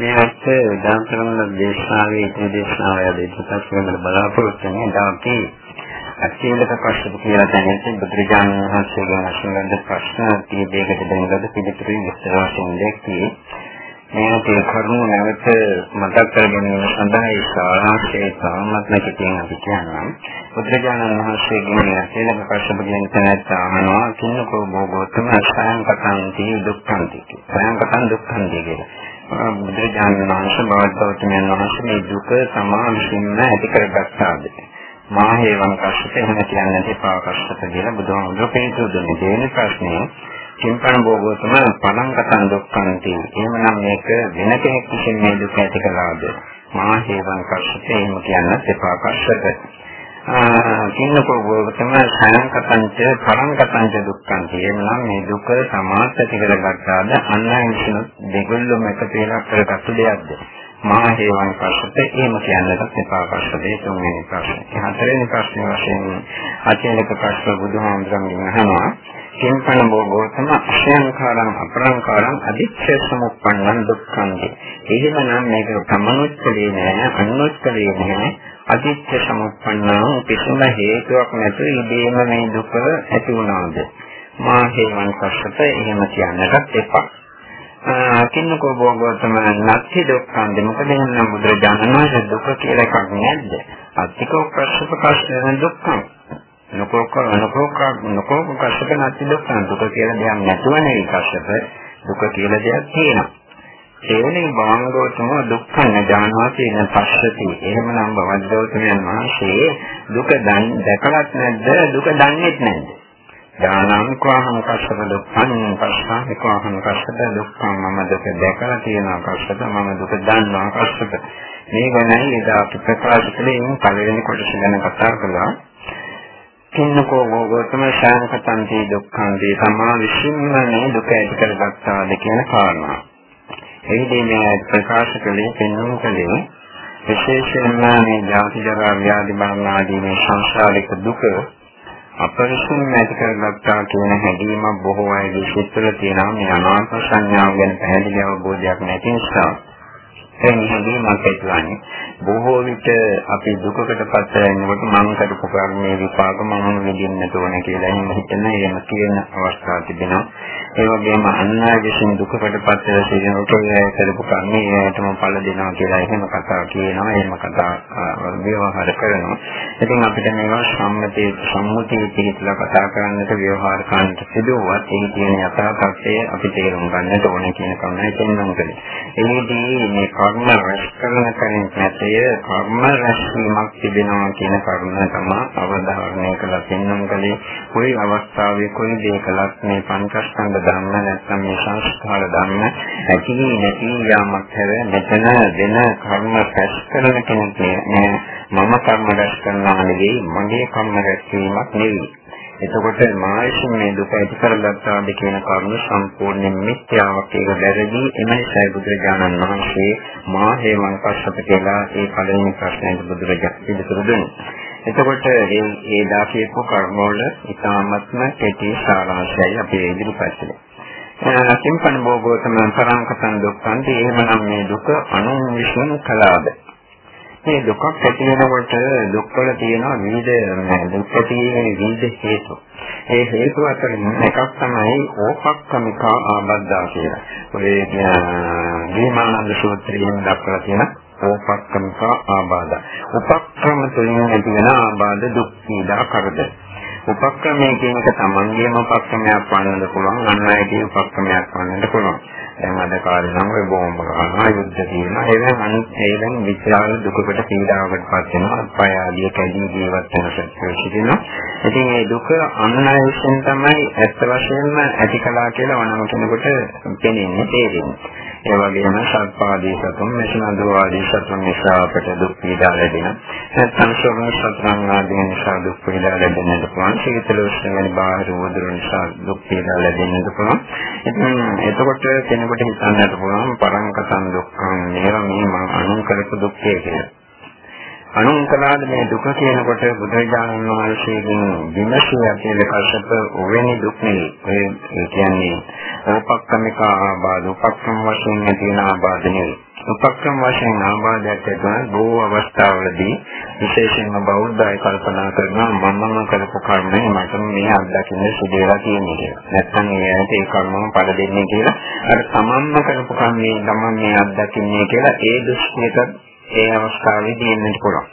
මේ අත් දාන්තරම දේශනාවේ ඉතිරි දේශනාව යදිට පස්සේ බලාපොරොත්තු වෙනවා. අපි අචීලක ප්‍රශ්න කියලා දැනෙන්නේ බුදුරජාණන් වහන්සේගේ අසුරන්ද ප්‍රශ්න කීපයකට දෙන්නද පිළිතුරු විස්තර වශයෙන් දැක්කේ. මේකේ කරුණු නැවත මතක් කර ගැනීම සඳහා ඒ සාරාංශයේ සාමත්ම කිතින් අපි කියනවා. බුදුරජාණන් වහන්සේගේ අචීලක ප්‍රශ්න කියන තැනට අහනවා කින්නකෝ භෝගෝතම අසයන් කතන්ති දුක්ඛන්ති. සයන් කතන් දුක්ඛන්ති කියලා. බුදුරජාණන් වහන්සේ බෞද්ධ වහන්සේ මේ දුක තමා විසින්ම ඇති කරගත්තාද? මා හේවං කස්සප එහෙම කියන්නේ එපා කස්සප කියලා බුදුහාමුදුරුවෝ පිළිතුරු දුන්නේ. දෙවෙනි ප්‍රශ්නේ කිම්පන භෝගෝතම පණං කතං දුක්ඛන්ති. එහෙමනම් මේක වෙන කෙනෙක් විසින් මේ දුක ඇති කළාද? මා හේවං කස්සප එහෙම කියන්නේ එපා කස්සප. කින්නකෝ භෝගෝතම සයං කතංච පණං කතංච දුක්ඛන්ති. එහෙමනම් මේ දුක සමාත ඇති කරගත්තාද? අන්නයින් දෙගොල්ලොම එකතු වෙලා කරගත්තු දෙයක්ද? මහා හේවං ප්‍රශ්නට එහෙම කියන්නට එපා ප්‍රශ්නේ තුන්වෙනි ප්‍රශ්නේ. හතරවෙනි ප්‍රශ්නේ වශයෙන් අචේලක ප්‍රශ්න බුදුහාමුදුරන්ගෙන් අහනවා. කිම්පන භෝගෝතම අශයන්කාරං අපරංකාරං අදිච්ඡ සමුප්පන්නං දුක්ඛං. එහෙමනම් මේක තමනුත්කලේ නෑ අනුත්කලේ නෑ අදිච්ඡ සමුප්පන්නං කිසිම හේතුවක් නැතුව ඉබේම මේ දුක ඇති වුණාද? මා හේවං ප්‍රශ්නට එහෙම කියන්නට එපා. කින්නකෝ භෝගවතම නැති දුක්ඛන්ද. මොකද එන්න බුදුරජාණන් වහන්සේ දුක කියලා එකක් නැද්ද? අත්තිකෝ ප්‍රශ්න ප්‍රකාශන දුක්ඛං. නකෝක නකෝක නකෝක කෂ්ඨ නැති දුක්ඛං. දුක කියලා දෙයක් නැතුව නෙවෙයි කෂ්ඨ දුක කියලා දෙයක් තියෙනවා. එවැනි භාංගෝතම දුක්ඛ නජානාති න පස්සති. එහෙමනම් බවද්දෝතමයන් වහන්සේ දුක දැකලත් නැද්ද? දුක දන්නේත් නැද්ද? ඥානං කවහං කස්සප දුක්ඛං පස්සං කවහං කස්සප දුක්ඛං. මම දුක දැකලා තියෙනවා කස්සප මම දුක දන්නවා කස්සප මේ ගැනයි එදා අපි ප්‍රකාශ කළේ පළවෙනි කොටස ගැන කතා කළා. කින්නකෝ ගෝතම ශාන්කතන්ති දුක්ඛන්ති. තමා විසින්ම මේ දුක ඇති කරගත්තාද කියන කාරණා. එහිදී මේ ප්‍රකාශ කළේ පෙන්වුම් කළේ විශේෂයෙන්ම මේ ජාති ජරා ව්‍යාධි මරණ ආදී මේ සංසාරික දුක අපරිසුන් ඇති කරගත්තා කියන හැඟීමක් බොහෝ අයගේ සිත්වල තියෙනවා. මේ අනාත්ම සංඥාව ගැන පැහැදිලි අවබෝධයක් නැති නිසා ඒ හැඟීමක් ඇතිවන්නේ බොහෝ විට අපි දුකකට පත් වෙනකොට මම කරපු කර්මයේ විපාක මම විඳින්නට ඕන කියලා එහෙම හිතන එහෙම කියන අවස්ථා තිබෙනවා. ඒ වගේම අන් අය විසින් දුකකට පත් වෙලා සිටිනකොට ඒ කරපු කර්මයටම ඵල දෙනවා කියලා එහෙම කතා කියනවා. එහෙම කතා ව්‍යවහාර කරනවා. ඉතින් අපිට මේවා සම්මතයේ සම්මුතිය පිළිතුර කතා කරන්නට ව්‍යවහාර කරන්නට සිදුවත් ඒ කියන යථා තත්ත්වය අපි තේරුම් ගන්නට ඕන කියන කරුණයි පෙන්වන්න කලේ. එනිදී මේ කර්ම රැස් කරන කෙනෙක් නැතේ කර්ම රැස්වීමක් තිබෙනවා කියන කරුණ තමයි අවධාරණය කරලා පෙන්වන්න කලේ කොයි අවස්ථාවේ කොයි දෙයකලත් මේ පංචස්කන්ධ ධර්ම නැත්නම් මේ සංස්කාර ධර්ම ඇති නැති යාමක් හැර මෙතන වෙන කර්ම රැස් කරන කෙනෙක් නෑ. මම කර්ම රැස් කරනවා නෙවෙයි මගේ කර්ම රැස්වීමක් නෙවෙයි. එතකොට මායසින් මේ දුක ඇති කරගත්තාද කියන කරුණ සම්පූර්ණයෙන් මිත්‍යාවක් ඒක වැරදි එමයිසයි බුදුරජාණන් වහන්සේ මා හේමං පස්සත කියලා ඒ පළවෙනි ප්‍රශ්නයට බුදුරජාණන් පිළිතුරු දුන්නේ. එතකොට මේ ඒ දාකේපු කර්ම වල ඉතාමත්ම කෙටි සාරාංශයයි අපි ඉදිරිපත් කළේ. කිම්පන භෝගෝතම පරංකතන් දුක්ඛන්ති එහෙමනම් මේ දුක අනුවිශ්වන කලාද මේ දුකක් ඇති වෙනකොට දුක්වල තියෙන විවිධ දුක් ඇතිවීමේ විවිධ හේතු. ඒ හේතු අතරින් එකක් තමයි ඕපක්කමික ආබද්ධා කියලා. ඔය දීමානන්ද සූත්‍රයෙන් දක්වලා තියෙන ඕපක්කමික ආබාධ. උපක්‍රම තුලින් ඇති වෙන ආබාධ දුක් පීඩා කරදර. උපක්‍රමයේ කියන එක තමන්ගේම උපක්‍රමයක් වන්නත් පුළුවන් අන් අයගේ උපක්‍රමයක් වන්නත් පුළුවන්. දැන් අද කාලේ නම් ඔය බෝම්බ ගන්නවා යුද්ධ තියෙනවා. ඒවෙන් අනිත් ඒවෙන් විශාල දුකකට පීඩාවකට පත් වෙනවා. අත්පය ආදී කැදී ජීවත් වෙන සත්‍යසිටිනවා ඉතින් මේ දුක අන්නය විසින් තමයි ඇත්ත වශයෙන්ම ඇති කළා කියලා වනම කෙනෙකුට පෙනෙන්නේ තේරෙන්නේ. ඒ වගේම සත්පාදී සතුන් මෙසනදෝ ආදී සතුන් නිසා අපට දුක් පීඩා ලැබෙන. නැත්නම් සෝමන සතුන් ආදී නිසා දුක් පීඩා ලැබෙන්නට පුළුවන් සීතල උෂ්ණ වැනි බාහිර උදර නිසා දුක් පීඩා ලැබෙන්නට පුළුවන් ඉතින් එතකොට කෙනෙකුට හිතන්නට පුළුවන් පරංකතන් දුක්ඛං මේවා මේ මම අනුන් කරපු දුක්ඛය කියලා. අනුන්කලාද මේ දුක කියනකොට බුදුරජාණන් වහන්සේගෙන් විමසිය කියලා කල්ප ඔවෙනි දුක් නෙවෙයි. ඒ කියන්නේ ඕපක්කමික ආබාධ උපක්‍රම වශයෙන් තියෙන ආබාධ නෙවෙයි. උපක්‍රම වශයෙන් ආබාධයක් ඇතිවන බොහෝ අවස්ථාවලදී විශේෂයෙන්ම බෞද්ධය කල්පනා කරනවා මමම කරපු කර්මය මට මේ අත්දකින්න සිදු වෙලා තියෙන්නේ කියලා. නැත්නම් ඒකට ඒ කර්මම පළ දෙන්නේ කියලා අර තමන්ම කරපු කර්මයෙන් තමන් මේ අත්දකින්නේ කියලා ඒ දෘෂ්ටියට ඒ අවස්ථාවේදී එන්නත් පුළුවන්.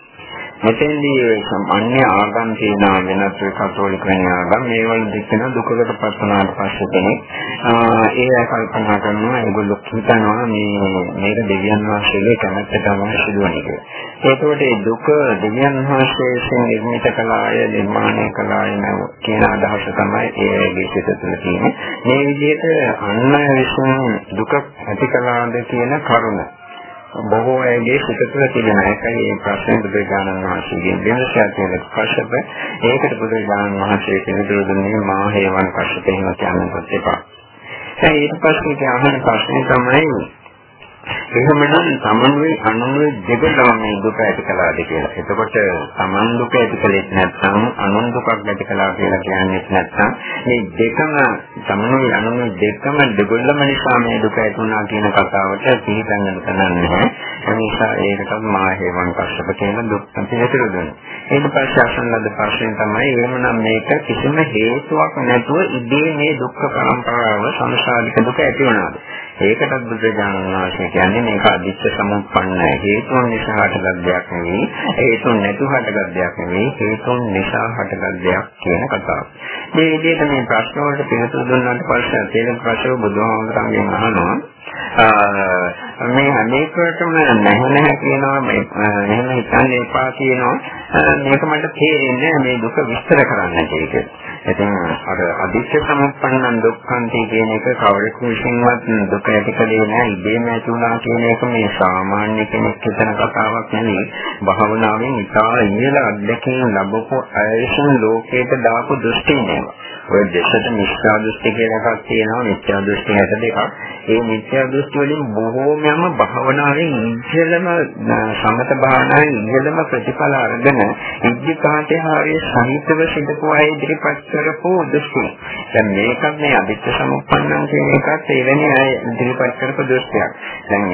මෙතෙන්දී සම්මාන්‍ය ආගම් තියෙනවා වෙනත් කතෝලික වෙන ආගම් මේවල දෙකන දුකකට පත් වුණාට පස්සේ කෙනෙක් ඒ කල්පනා කරනවා ඒගොල්ලෝ හිතනවා මේ මේක දෙවියන් වහන්සේගේ කැමැත්ත තමයි සිදුවන්නේ කියලා. ඒකෝට ඒ දුක දෙවියන් වහන්සේ විසින් නිර්මිත කළාය නිර්මාණය කළාය කියන අදහස තමයි ඒගේ සිත තුළ තියෙන්නේ. මේ විදිහට අන්න විසින් දුක ඇති කළාද කියන කරුණ බොහෝ අයගේ සිත තුළ තිබෙන එකයි මේ ප්‍රශ්නේ බුදුරජාණන් වහන්සේගෙන් විමසලා තියෙන කශ්‍යප ඒකට බුදුරජාණන් වහන්සේ පිළිතුරු දුන්නේ මා හේවන් කශ්‍යප එහෙම කියන්නත් එපා. දැන් ඊට පස්සේ අහන ප්‍රශ්නේ තමයි එහෙමනම් තමනුයි අනුනුයි දෙකම මේ දුක ඇති කළාද කියලා. එතකොට තමන් දුක ඇති කළෙත් නැත්නම් අනුන් දුකක් ඇති කළා කියලා කියන්නේ නැත්නම් මේ දෙකම තමනුයි අනුනුයි දෙකම දෙගොල්ලම නිසා මේ දුක ඇති වුණා කියන කතාවට පිළිගන්න කරන්නේ. ඒ නිසා ඒකට මා හේවන් කස්සප කියන දුක් පිළිතුරු දුන්නා. ඊට පස්සේ අසන ලද ප්‍රශ්නේ තමයි එහෙමනම් මේක කිසිම හේතුවක් නැතුව ඉදී මේ දුක්ඛ පරම්පරාව සංසාරික දුක ඇති වුණාද? ඒකටත් බුදුරජාණන් වහන්සේ කියන්නේ මේක අදිච්ච සමුප්පන්න හේතුන් නිසා හටගත් දෙයක් නෙවෙයි හේතුන් නැතුව හටගත් දෙයක් නෙවෙයි හේතුන් නිසා හටගත් දෙයක් කියන කතාව. මේ විදිහට මේ ප්‍රශ්න වලට පිළිතුරු දුන්නාට පස්සේ තේරෙන ප්‍රශ්න බුදුහාමුදුරන්ගෙන් අහනවා මේ අනේකටම නැහැ නැහැ කියනවා මේ එහෙම හිතන්න එපා කියනවා මේක මට තේරෙන්නේ මේ දුක විස්තර කරන්න කියලා. ඉතින් අර අදිච්ච සමුප්පන්නන් දුක්ඛන්ති කියන එක කවරෙකු විසින්වත් දුක ඇතිකලේ නැහැ ඉබේම ඇති වුණා කියන එක මේ සාමාන්‍ය කෙනෙක් හිතන කතාවක් නෙවෙයි. භාවනාවෙන් ඉතා ඉහළ අත්දැකීම් ලැබපු අයසන් ලෝකයට දාපු දෘෂ්ටි නෙවෙයි. ඔය දෙකට මිත්‍යා දෘෂ්ටි කියලා එකක් තියෙනවා මිත්‍යා දෘෂ්ටි 62ක්. ඒ මිත්‍යා දෘෂ්ටි වලින් බොහෝමයම භාවනාවෙන් ඉහළම සමත භාවනාවෙන් ඉහළම ප්‍රතිඵල අරගෙන ඉද්ධිපාතේ හරිය සහිතව සිදපු අය ඉදිරිපත් කරපු දෘෂ්ටි. දැන් මේකත් මේ අදිත්‍ය සමුප්පන්නන් කියන එකත් එවැනි අය ඉදිරිපත් කරපු දෘෂ්ටියක්. දැන්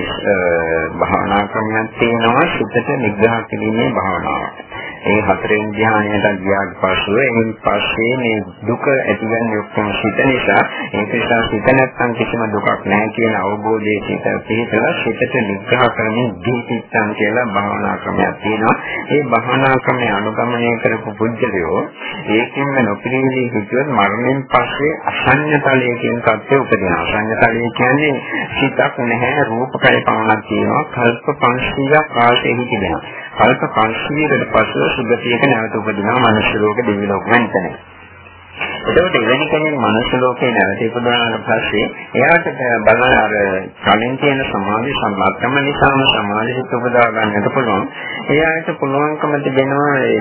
භාවනා ක්‍රමයක් තියෙනවා සිතට නිග්‍රහ කිරීමේ භාවනාවක්. ඒ හතරෙන් ධ්‍යානයට ගියාට පස්සේ එයින් පස්සේ මේ දුක ඇතිවන්නේ ඔක්කොම සිත නිසා ඒක නිසා සිත නැත්නම් කිසිම දුකක් නැහැ කියන අවබෝධයේ සිත පිහිටලා සිතට නිග්‍රහ කරමින් දීපිට්ඨං කියලා භාවනා ක්‍රමයක් තියෙනවා. ඒ භාවනා ක්‍රමය අනුගමනය කරපු පුද්ගලයෝ ඒකින්ම නොපිළිවිලි හිතුවත් මරණයෙන් පස්සේ අසඤ්ඤතලයේ කියන தත්ත්වය උපදිනවා. අසඤ්ඤතලයේ කියන්නේ සිතක් නැහැ රූපකය පමණක් තියෙනවා. කල්ප 500ක් ආශේ හිතිනවා. කල්ප 500කට පසුව සුගතියක නැවත උපදිනවා මනුෂ්‍ය ලෝක දෙවි ලෝක වෙනතන. එතකොට එවැනි කෙනෙක් මනුෂ්‍ය ලෝකේ නැවත ඉපදුනාට පස්සේ එයාට බලන අර කලින් තියෙන සමාධි සම්මාත්‍රම නිසාම සමාධි හිත උපදවා ගන්නට පුළුවන්. එයාට පුළුවන්කම තිබෙනවා ඒ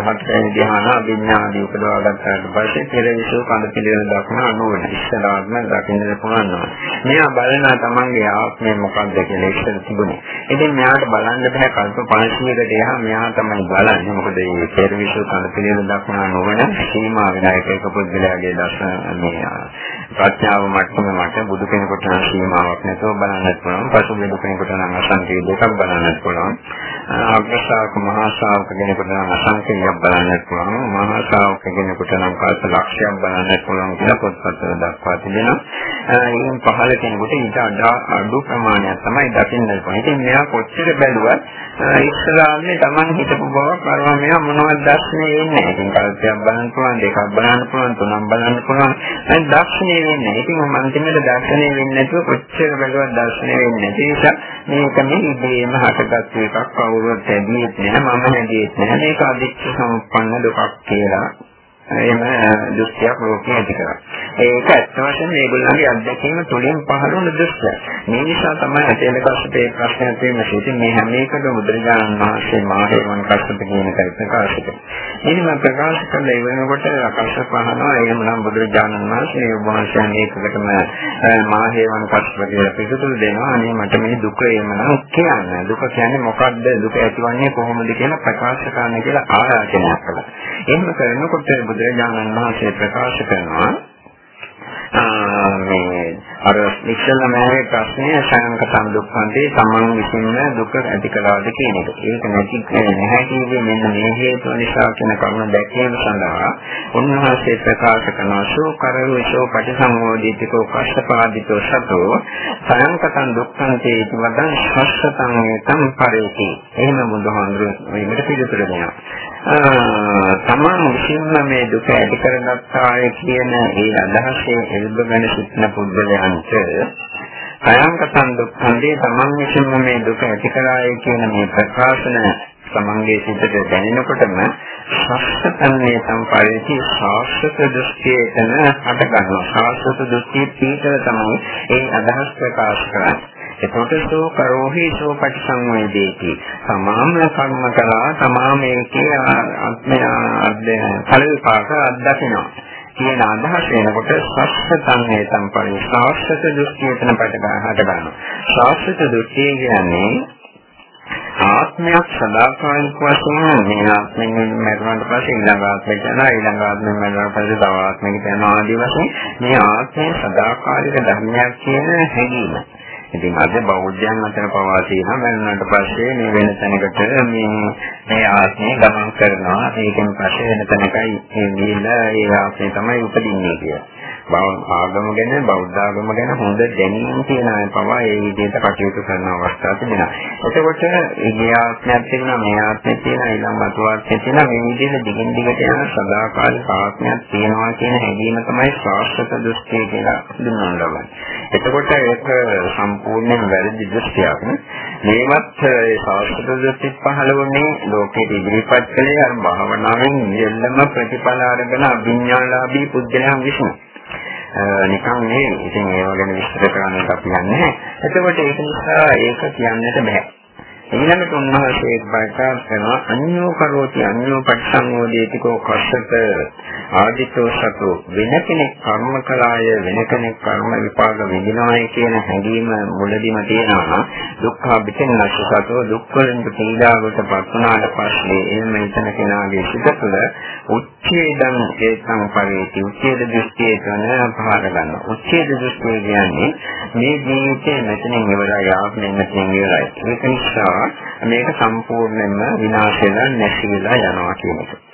හතරෙනි ධ්‍යාන අභිඥාදී උපදවා ගන්නට පස්සේ පෙරවිසු කඳ පිළිවෙල දක්න අනුවන ඉස්සරහත්ම දකින්න පුළුවන්. මෙයා බලනවා තමන්ගේ ආත්මය මොකක්ද කියලා ඉස්සර තිබුණේ. ඉතින් මෙයාට බලන්න බෑ කල්ප 500කට එහා මෙයා තමයි බලන්නේ. මොකද මේ පෙරවිසු කඳ පිළිවෙල දක්න අනුවන සීමා විනායක පුද්ගලයාගේ දර්ශන මේ ප්‍රඥාව මට්ටම මට බුදු කෙනෙකුට නම් සීමාවක් නැතුව බලන්නත් පුළුවන්. පසු බුදු කෙනෙකුට නම් අසංකේය දෙකක් බලන්නත් පුළුවන්. අග්‍රශාවක මහා ශාවක කෙනෙකුට නම් අසංකේයයක් බලන්නත් පුළුවන්. මහා ශාවක කෙනෙකුට නම් කල්ප ලක්ෂයක් බලන්නත් පුළුවන් කියලා පොත්පත්වල දක්වා තිබෙනවා. ඉතින් පහළ කෙනෙකුට ඊට අඩු ප්‍රමාණයක් තමයි දකින්න පුළුවන්. ඉතින් මෙයා කොච්චර බැලුවත් ඉස්සරහාන්නේ Taman හිතපු බව කරනවා මෙයා මොනවද දර්ශනේ වෙන්නේ. ඉතින් කල්පයක් බලන්න පුළුවන්, දෙකක් බලන්න පුළුවන්, තුනක් බලන්න පුළුවන්. දැන් දර්ශනේ වෙන්නේ. ඉතින් මම අන්තිමට දර්ශනේ වෙන්නේ නැතුව කොච්චර බැලුවත් දර්ශනේ වෙන්නේ නැති නිසා මේක මේ ඉබේම හටගත් එකක් කවුරුත් ඇදීත් නැහැ, මම හැදියෙත් නැහැ. මේක අදිච්ච සම්පන්න දුකක් කියලා එහෙම දෘෂ්ටියක් ලෝකේ ඇති කරා. ඒක ඇත්ත වශයෙන්ම මේගොල්ලන්ගේ අත්දැකීම තුළින් පහළ වුණ දෘෂ්ටියක්. මේ නිසා තමයි අතේල කස්සප ඒ ප්‍රශ්නයක් තියෙන්නේ. ඉතින් මේ හැම එකකම බුදුරජාණන් වහන්සේ මාහේවන් කස්සප කියන එක ප්‍රකාශ කරනවා. එනිම ප්‍රකාශ කළ ඉවෙනකොට කස්සප අහනවා එහෙමනම් බුදුරජාණන් වහන්සේ මේ වහන්සේ මේකකටම මාහේවන් කස්සප කියලා පිළිතුරු දෙනවා. අනේ මට මේ දුක එමනම් කියන්නේ. දුක කියන්නේ මොකක්ද? දුක ඇතිවන්නේ කොහොමද කියලා ප්‍රකාශ කරන්න කියලා ආරාධනයක් කළා. එහෙම කරනකොට බුදුරජාණන් වහන්සේ ප්‍රකාශ කරනවා මේ අර ඉස්සෙල්ලා මෑවේ ප්‍රශ්නය සංකතම් දුක්ඛන්තේ තමන් විසින්ම දුක ඇති කළාද කියන එක. ඒක නැති නැහැ කියන්නේ මෙන්න මේ හේතුව නිසා කියන කරුණ දැක්වීම සඳහා උන්වහන්සේ ප්‍රකාශ කරන ශෝකරෝෂෝ පටිසංෝදිතකෝ කෂ්ඨපාදිතෝ සතෝ සංකතම් දුක්ඛන්තේ වදං ශස්සතං තම් පරේති. එහෙම බුදුහාමුදුරුවෝ මේකට පිළිතුරු දෙනවා. තමන් විසින්ම මේ දුක ඇති කරගත්තාය කියන ඒ අදහසේ එල්බගෙන සිටින පුද්ගලයන්ට අයං කතන් දුක්ඛන්දී තමන් විසින්ම මේ දුක ඇති කරාය කියන මේ ප්‍රකාශන තමන්ගේ සිතට දැනෙනකොටම ශාස්ත්‍රතන්නේ සම්පරිති ශාස්ත්‍ර දෘෂ්ටියෙන් හට ගන්නවා. ශාස්ත්‍ර දෘෂ්ටිය පිටර තමයි ඒ අදහස් ප්‍රකාශ කරන්නේ. එතකොට සෝ කරෝහි සෝ පටිසංවේදේති. තමාම කර්ම කළා තමාම ඒකේ ආත්මය ඵල විපාක අත්දකිනවා. කියන අදහස වෙනකොට සස්සතන්නේ සම්පරි ශාස්ත්‍ර දෘෂ්ටියටන පට ගන්නවා. ශාස්ත්‍ර දෘෂ්ටිය කියන්නේ ආත්මයක් සදාකාලික වශයෙන් මේ ආත්මෙන් මරණයට පස්සේ ඊළඟ ආත්මයට යනවා ඊළඟ ආත්මෙන් මරණයට පස්සේ තව ආත්මයකට යනවා ආදී වශයෙන් මේ ආත්මය සදාකාලික ධර්මයක් කියන හැඟීම. ඉතින් අද බෞද්ධයන් අතර පවා තියෙනවා මරණයට පස්සේ මේ වෙන තැනකට මේ මේ ආත්මය ගමන් කරනවා ඒකෙන් පස්සේ වෙන තැනකයි මේ ගිහිල්ලා ඒ ආත්මය තමයි උපදින්නේ කියලා. ආගම ගැන බෞද්ධ ආගම ගැන හොඳ දැනීම තියෙන අය පවා ඒ විදිහට කටයුතු කරන අවස්ථා තිබෙනවා. එතකොට ඒ ආත්මයක් තියෙනවා මේ ආත්මයක් තියෙනවා ඊළඟ මතුවාත්මයක් තියෙනවා මේ විදිහට දිගින් දිගට යන සදාකාලික ආත්මයක් තියෙනවා කියන හැඟීම තමයි ශාස්ත්‍රක දෘෂ්ටිය කියලා හඳුන්වනවා. එතකොට ඒක සම්පූර්ණයෙන් වැරදි දෘෂ්ටියක්. මේවත් ඒ ශාස්ත්‍රක දෘෂ්ටි පහළ වුණේ ලෝකයේ ඉදිරිපත් කළේ අර භාවනාවෙන් නියලම ප්‍රතිඵල අරගෙන අභිඥාලාභී පුද්ගලයන් විසින්. නිකන් මේ ඉතින් ඒව ගැන විස්තර කරන්නට අපි යන්නේ. එතකොට ඒක නිසා ඒක කියන්නට බෑ. ඊළඟට උන්වහන්සේ ප්‍රකාශ කරනවා අඤ්ඤෝ කරෝති අඤ්ඤෝ පටිසංෝදේතිකෝ කස්සත ආදිතෝ සතු. වෙන කෙනෙක් කර්ම කළාය වෙන කෙනෙක් කර්ම විපාක විඳිනවායි කියන හැඟීම මුලදීම තියෙනවා. දුක්ඛ පිටින්නස් සතු. දුක් වලින් පීඩාවට පත්ුණාට පස්සේ එහෙම හිතන කෙනාගේ සිත තුළ උච්ඡේදං ඒකං පරිති. උච්ඡේද දෘෂ්ටිය කරන පහර ගන්නවා. උච්ඡේද දෘෂ්ටිය කියන්නේ මේ ජීවිතේ මෙතනින් ඉවරයි ආත්මෙන් මෙතනින් ඉවරයි. ඒක නිසා මේක සම්පූර්ණයෙන්ම විනාශ වෙලා නැති වෙලා යනවා කියන එක.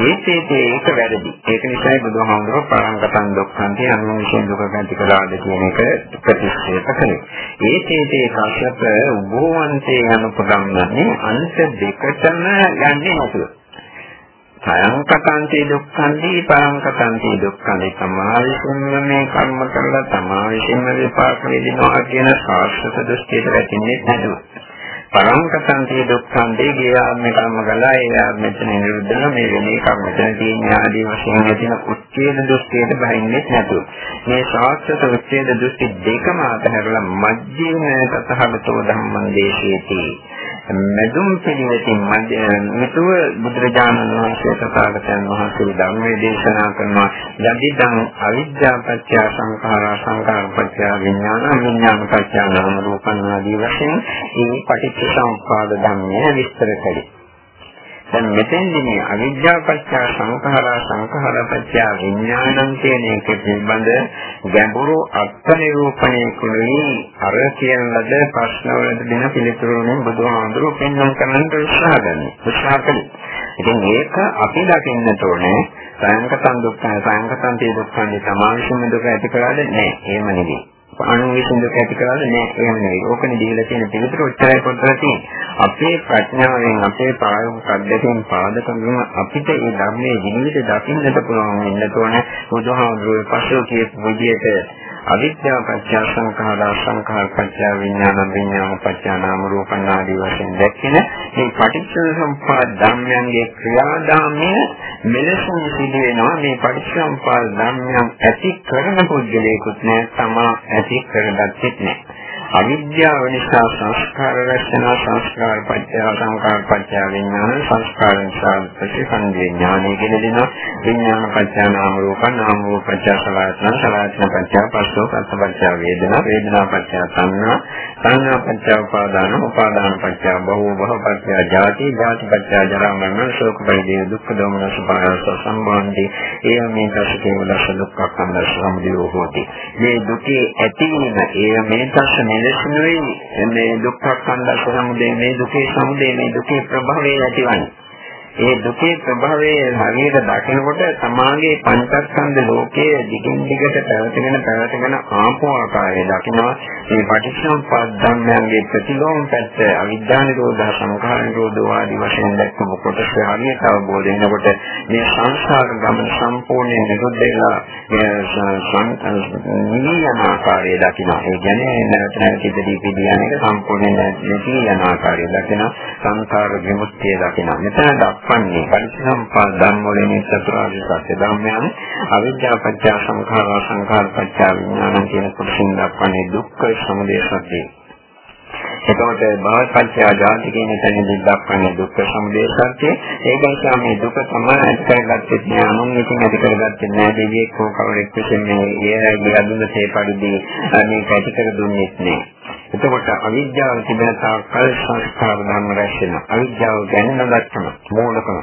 ඒකේදී ඒක වැරදි. ඒක නිසායි බුදුහාමුදුරුවෝ පරංගතන් දුක්ඛන්ති අනුවිශේෂ දුක ගැති කළාද කියන එක ප්‍රතික්ෂේප කළේ. ඒකේදී කාශ්‍යප උභවන්තේ අනුපගම්මන්නේ අන්ත දෙකටම යන්නේ නැතුව. සයංකතන්ති දුක්ඛන්ති පරංකතන්ති දුක්ඛන්ති. සමාවිසින්ම මේ කර්ම කරලා සමාවිසින්ම විපාක විඳිනවා කියන සාස්ත්‍ව දෘෂ්ටියට වැටෙන්නේ නැතුව. පරංකතන්ති දුක්ඛන්ති ගියාම කර්ම කළා ඒ මෙතන නිරුද්ධන මේ වෙන එකක් මෙතන තියෙන ආදී වශයෙන් ඇතින උච්ඡේද දෘෂ්ටියට බහින්නේ නැතුව. මේ සාස්ත්‍ව උච්ඡේද දෘෂ්ටි දෙකම අතහැරලා මජ්ජිම තතහගතෝ ධම්මං දේශේති. මෙදුම් පිළිවෙතින් මෙතුව බුදුරජාණන් වහන්සේ තථාගතයන් වහන්සේ ධර්මයේ දේශනා කරනවා. යදිදං අවිද්‍යා පත්‍ය සංඛාරා සංඛාර පත්‍ය විඥාන විඥාන පත්‍ය නාම රූපං ආදී වශයෙන් මේ පටිච්ච සමුප්පාද ධර්මය විස්තර කළේ. දැන් මෙතෙන්දි මේ අවිද්‍යාව පත්‍ය සංඛාරා සංඛාර පත්‍ය විඥානං කියන එක පිළිබඳ ගැඹුරු අර්ථ නිරූපණය කුලී අර කියන ලද ප්‍රශ්න වලට දෙන පිළිතුරු වලින් බුදුහාමුදුරුවෝ පෙන්වන්න කරන්නට උත්සාහ ගන්නවා. උත්සාහ කළේ. ඉතින් ඒක අපි දකින්නට ඕනේ සංකතන් දුක්ඛ සංකතන් තේ දුක්ඛන්දි සමාවිෂම දුක ඇති කරලා නැහැ. එහෙම නෙවෙයි. අනුවිසින් දුක ඇති කරන්නේ නැහැ එහෙම නෙවෙයි. ඕකනේ දීලා තියෙන පිළිතුර උත්තරය පොතේ තියෙන. අපේ ප්‍රඥාවෙන් අපේ ප්‍රායෝගික අධ්‍යයනයෙන් පාදකම අපිට මේ ධර්මයේ ජීවිත දකින්නට පුළුවන් වෙන්න තෝරන බුදුහාමුදුරුවෝ පස්සේ කියපු විදිහට අවිද්‍යාව පත්‍ය සංඛාරා සංඛාර පත්‍ය විඥාන විඥාන පත්‍ය නාම රූපං ආදී වශයෙන් දැක්කෙන මේ පටිච්චසමුප්පාද ධර්මයන්ගේ ක්‍රියාදාමය මෙලෙසින් සිදු වෙනවා. මේ පටිච්චසමුප්පාද ධර්මයන් ඇති කරන පුද්ගලයෙකුත් නෑ තමා ඇති කරගත්තෙත් නෑ අවිද්‍යාව නිසා සංස්කාර රැස්වෙන සංස්කාර පත්‍ය සංකාර පත්‍ය විඥාන සංස්කාර නිසා ප්‍රතිසංවේ ඥානය කියන දින විඥාන පත්‍ය නාම රූප නාම රූප පත්‍ය සලආයතන සලආයතන පත්‍ය පස්සෝ පස්ස පත්‍ය වේදනා වේදනා පත්‍ය සංඥා සංඥා පත්‍ය උපාදාන උපාදාන පත්‍ය බහුව බහ පත්‍ය ජාති ජාති පත්‍ය ජරා මරණ ශෝක පරිදේ දුක්ඛ දෝමන සුභාස සම්බන්ධි. ඒ මේ දශකේ දශ දුක්ඛ කන්ද සමුදය හොති. මේ දුකේ ඇතිවීම ඒ මේ දශ මෙලෙසිනුයි මේ දුක්ඛ කන්ද සමුදය මේ දුකේ සමුදය මේ දුකේ ප්‍රභවය ඇතිවන්නේ ඒ දුකේ ප්‍රභවය හරියට දකිනකොට සමාගයේ පංචස්කන්ධ ලෝකයේ දිගින් දිගට පැවතගෙන පැවතගෙන ආපෝ ආකාරය දකිනවා. මේ පටිච්චසමුප්පාද ධර්මයන්ගේ ප්‍රතිලෝම පැත්ත අවිද්‍යා නිරෝධ සංඛාර නිරෝධ ආදී වශයෙන් දැක්වපු කොටස හරියට අවබෝධ වෙනකොට මේ සංසාර ගමන සම්පූර්ණයෙන් නිරුද්ධ වෙලා නිවියන ආකාරය දකිනවා. ඒ කියන්නේ නැවත නැවත ඉදිරි පිළියන එක සම්පූර්ණයෙන් නැති යන ආකාරය දකිනවා. සංසාර විමුක්තිය දකිනවා. මෙතන දක්වන්නේ පරිසම්පාද ධර්ම වලින් චතුරාර්ය සත්‍ය ධර්මයන් අවිද්‍යාව පත්‍ය සංඛාර සංඛාර පත්‍ය විඥාන කියන කොටසින් දක්වන්නේ දුක්ඛ සමුදය සත්‍යය. එතකොට භවපත්‍ය ජාති කියන තැනදී දක්වන්නේ දුක්ඛ සමුදය සත්‍ය. ඒක නිසා මේ දුක තමයි ඇති කරගත්තේ නෑ අනුන් විසින් ඇති කරගත්තේ නෑ දෙවියෙක් හෝ කවරෙක් විසින් මේ ඒයගේ අඳුනසේ පරිදි මේක ඇති කර දුන්නේ නෑ. එතකොට අවිද්‍යාව තිබෙන තාක්කල් සංස්කාර ධර්ම රැස් වෙනවා. අවිද්‍යාව ගැන නොදක්කම මූලකම.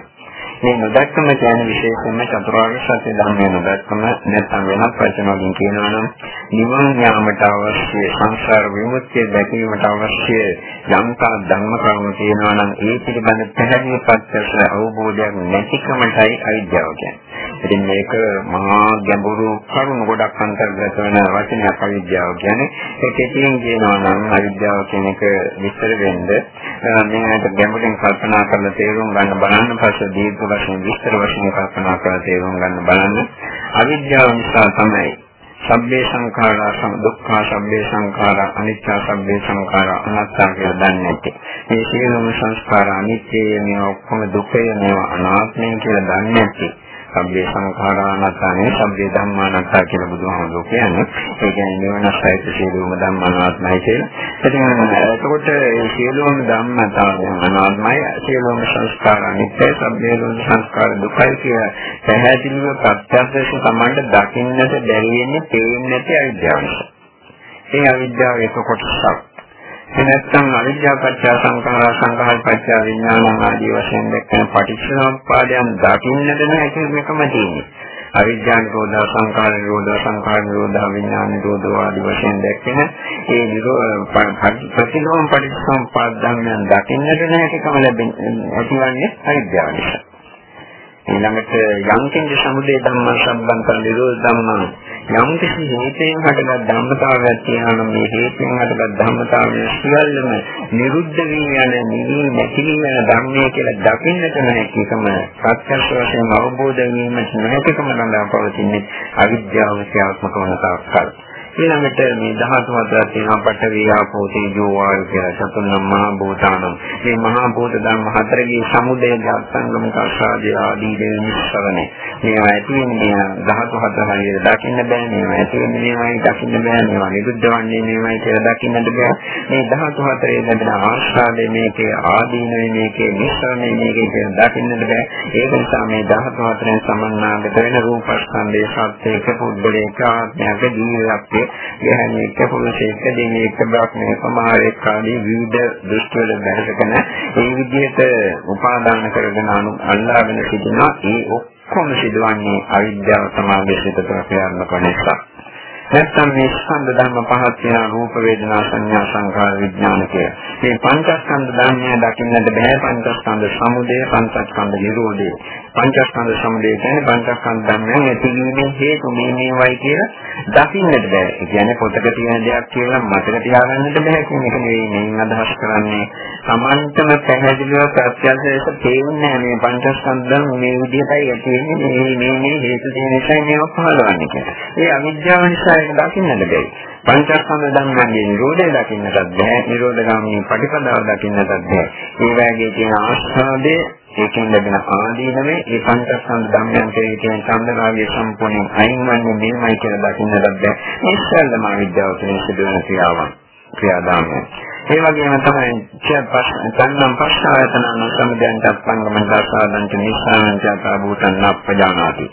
මේ නොදක්කම කියන්නේ විශේෂයෙන්ම චතුරාර්ය සත්‍ය ධර්මය නොදක්කම නැත්නම් වෙනත් වචන වලින් කියනවා නම් නිවන් යාමට අවශ්‍ය සංසාර විමුක්තිය දැකීමට අවශ්‍ය යම්තා ධර්ම කර්ම තියෙනවා නම් ඒ පිළිබඳ පැහැදිලි පත්‍යස අවබෝධයක් නැතිකමයි අවිද්‍යාව කියන්නේ. ඉතින් මේක මහා ගැඹුරු කරුණු ගොඩක් අන්තර්ගත වෙන වචනයක් අවිද්‍යාව කියන්නේ. ඒ කෙටියෙන් කියනවා නම් අවිද්‍යාව කියන එක විස්තර වෙන්න මේකට ගැඹුරින් කල්පනා කරලා තේරුම් ගන්න බලන්න පස්සේ දීර්ඝ වශයෙන් විස්තර වශයෙන් කල්පනා කරලා තේරුම් ගන්න බලන්න අවිද්‍යාව නිසා තමයි සබ්බේ සංඛාරා සම්දුක්ඛා සබ්බේ සංඛාරා අනිච්චා සබ්බේ සංඛාරා අනාත්තා කියලා දන්නේ නැත්තේ. මේ සියලුම සංස්කාර අනිත්‍යය මේවා ඔක්කොම දුකය මේවා අනාත්මය කියලා දන්නේ නැත්තේ. සබ්බේ සංඛාරානත්තානේ සබ්බේ ධම්මානත්තා කියලා බුදුහාමුදුරුවෝ කියන්නේ. ඒ කියන්නේ නිවන සහිත සියලුම ධම්මානාත්මයි කියලා. ඉතින් එතකොට මේ සියලුම ධම්මතාවයන් අනාත්මයි සියලුම සංස්කාර අනිත්‍යයි සබ්බේ සංස්කාර දුකයි කියලා පැහැදිලිව ප්‍රත්‍යක්ෂව Tamanට දකින්නට බැරි වෙන්නේ තේින්නේ නැති අවිද්‍යාව නිසා. ඒ අවිද්‍යාව එක කොටසක්. නැත්නම් අවිද්‍යාව පත්‍ය සංඛාර සංඛාර පත්‍ය විඥාන ආදී වශයෙන් දැක්කම පටිච්චසමුප්පාදයන් දකින්නද නැහැ මේකම තියෙන්නේ. අවිද්‍යාව නිරෝධ සංඛාර නිරෝධ සංඛාර නිරෝධ විඥාන නිරෝධ ආදී වශයෙන් දැක්කම ඒ නිරෝධ ප්‍රතිලෝම පටිච්චසමුප්පාද ධර්මයන් දකින්නද නැහැ ඒකම ලැබෙන්නේ ඇතිවන්නේ අවිද්‍යාව නිසා. ඊළඟට යම්කින්ද සමුදය ධම්ම සම්බන්ත නිරෝධ ධම්ම යම් කිසි හේතයෙන් හටගත් ධම්මතාවයක් තියෙනවා නම් මේ හේතයෙන් හටගත් ධම්මතාවය සියල්ලම නිරුද්ධ වී යන නිවි නැති වී යන ධර්මය කියලා දකින්නට නැතිකම ප්‍රත්‍යක්ෂ වශයෙන් අවබෝධ වීමට නැතිකම ළඟා පවතින්නේ අවිද්‍යාව ක්‍රියාත්මක වන තාක්කල්. ඊළඟට මේ ධාතු හතරක් තියෙනවා. පඨවි ආපෝ තේජෝ වායු කියලා. චතුර්ණම් මහා භූතානම් මේ මහා භූත ධර්ම හතරගේ සමුදය ජාතංගම කස්සාදී ආදී දේ නිස්සරණේ මේවා ඇති වෙන්නේ ධාතු හතර හරියට දකින්න බෑ. මේවා ඇති වෙන්නේ මේවායි දකින්න බෑ. මේවා නිරුද්ධ වන්නේ මේවායි කියලා දකින්නද බෑ. මේ ධාතු හතරේ ලැබෙන ආශ්‍රාදේ මේකේ ආදීනවේ මේකේ නිස්සරණේ මේකේ කියලා දකින්නද බෑ. ඒක නිසා මේ ධාතු හතරෙන් සමන්නාගත වෙන රූපස්කන්ධයේ සත්‍යයක පුද්ගලයක ආත්මයක ජීවිතයක් ගැහණියෙක් පුරුෂයෙක් දෙවියෙක් බ්‍රහ්මයෙක් සමහරෙක් ආදී විවිධ දෘෂ්ටි වල බැහැගෙන ඒ විදිහට උපාදාන කරගෙන අල්ලාගෙන සිටිනවා ඒ ඔක්කොම සිදුවන්නේ අවිද්‍යාව සමාගයේ සිට ක්‍රියාත්මක නිසා නැත්නම් මේ ස්කන්ධ ධර්ම පහක් තියෙන රූප වේදනා සංඥා සංකාර විඥාන කිය. මේ පංචස්කන්ධ ධර්මය දකින්නට බෑ පංචස්කන්ධ සමුදය පංචස්කන්ධ නිරෝධය. පංචස්කන්ධ සමුදය කියන්නේ පංචස්කන්ධ ධර්මයන් ඇතිවීමේ හේතු මේ මේවයි කියලා දකින්නට බෑ. ඒ කියන්නේ පොතක තියෙන දෙයක් කියලා මතක තියාගන්නට බෑ කියන එක නෙවෙයි මෙයින් අදහස් කරන්නේ. Tamanටම පැහැදිලිව ප්‍රත්‍යක්ෂයට තේරෙන්නේ මේ පංචස්කන්ධ ධර්ම මේ විදිහටයි ඇති වෙන්නේ මේ මේ මේ හේතු තියෙන නිසා මේවා පහළවන්නේ කියලා. ඒ අවිද්‍යාව නිසා ඒක දකින්නට බැරි. පංචස්කන්ධ ධර්මයන්ගේ නිරෝධය දකින්නටත් බෑ. නිරෝධගාමී ප්‍රතිපදාව දකින්නටත් බෑ. ඒ වගේ තියෙන ආස්වාදයේ ඒකෙන් ලැබෙන ආදීනමේ ඒ පංචස්කන්ධ ධර්මයන් කෙරෙහි තියෙන චන්දරාගයේ සම්පූර්ණ අයින් වන්නේ මේමයි කියලා දකින්නටත් බෑ. මේ සියල්ලම විද්‍යාව තුළින් සිදුවන ක්‍රියාවන්. ක්‍රියාදාමය. ඒ වගේම තමයි චන්නම් පස්සායතනන සම්දයන්ට අපංගමන දාසාදන්ට නිස්සාරං චාතා භූතං අප්පජානාති.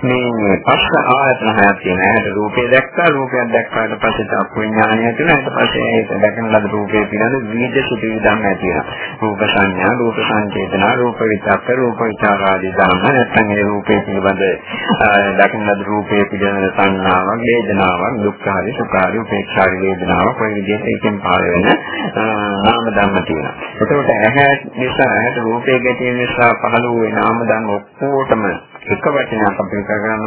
මේ පස්ස ආයතන හයක් තියෙන. ඇහැට රූපේ දැක්කා, රූපයක් දැක්කාට පස්සේ චක්ක විඥානය තියෙනවා. ඊට පස්සේ ඒක දැකන ලද රූපේ පිළිබඳ විවිධ සුදු විදම් ඇති වෙනවා. රූප සංඥා, රූප සංචේතනා, රූප විචක්ක, රූප විචාර ආදී ධර්ම නැත්නම් ඒ රූපේ පිළිබඳ දකින ලද රූපේ පිළිබඳ සංඥාවක්, වේදනාවක්, දුක්ඛාරි, සුඛාරි, උපේක්ෂාරි වේදනාවක් ඔය විදිහට එකෙන් පාර වෙන නාම ධර්ම තියෙනවා. එතකොට ඇහැ නිසා ඇහැට රූපේ ගැටීම නිසා පහළ වූ නාම ධර්ම ඔක්කොටම එක වචනයක් අපි කරන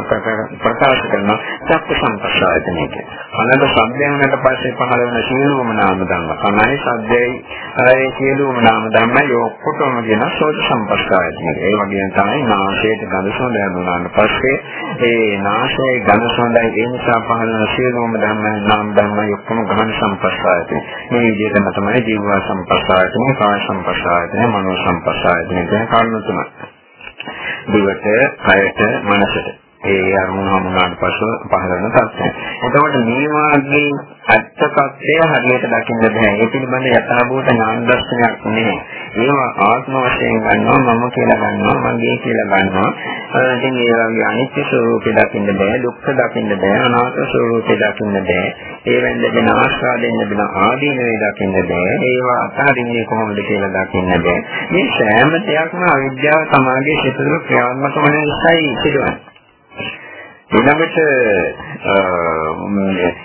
ප්‍රකාශ කරන චක්ක සංපස්සායතනය කියන්නේ. අනන්ත සම්බන්ධයන්ට පස්සේ පහළ වෙන සියලුම නාම ධර්ම. කනයි සද්දයි ඒ සියලුම නාම ධර්ම ඔක්කොටම කියන සෝත සංපස්සායතනය. ඒ වගේම තමයි නාසයට ගඳ සුවඳ ලැබුණාට පස්සේ ඒ නාසයේ ගඳ සුවඳයි ඒ නිසා පහළ වෙන සියලුම ධර්ම නාම ධර්ම ඔක්කොම ගහන සංපස්සායතනය. මේ විදිහටම තමයි ජීව සංපස්සායතනය, කාය සංපස්සායතනය, මනෝ සංපස්සායතනය කියන කාරණා තුනක්. දිවට, කයට, මනසට. ඒ අරමුණ හමුනාට පසු පහළ වෙන තත්ත්වය. එතකොට මේ වාගේ අත්‍යකත්වය හරියට දකින්න බෑ. ඒ පිළිබඳ යථාභූත ඥාන දර්ශනයක් නෙමෙයි. ඒවා ආත්ම වශයෙන් ගන්නවා, මම කියලා ගන්නවා, මගේ කියලා ගන්නවා. ඉතින් ඒ වගේ අනිත්‍ය ස්වરૂපේ දකින්න බෑ, දුක්ඛ දකින්න බෑ, අනාත්ම ස්වરૂපේ දකින්න බෑ. ඒ වෙන්දගෙන ආස්වාදයෙන් ලැබෙන ආදීනවේ දකින්න බෑ. ඒවා අතහරින්නේ කොහොමද කියලා දකින්න බෑ. මේ සෑම දෙයක්ම අවිද්‍යාව සමාගයේ සිදුවන ක්‍රියාත්මක වන නිසායි සිදුවන්නේ. ඊළඟට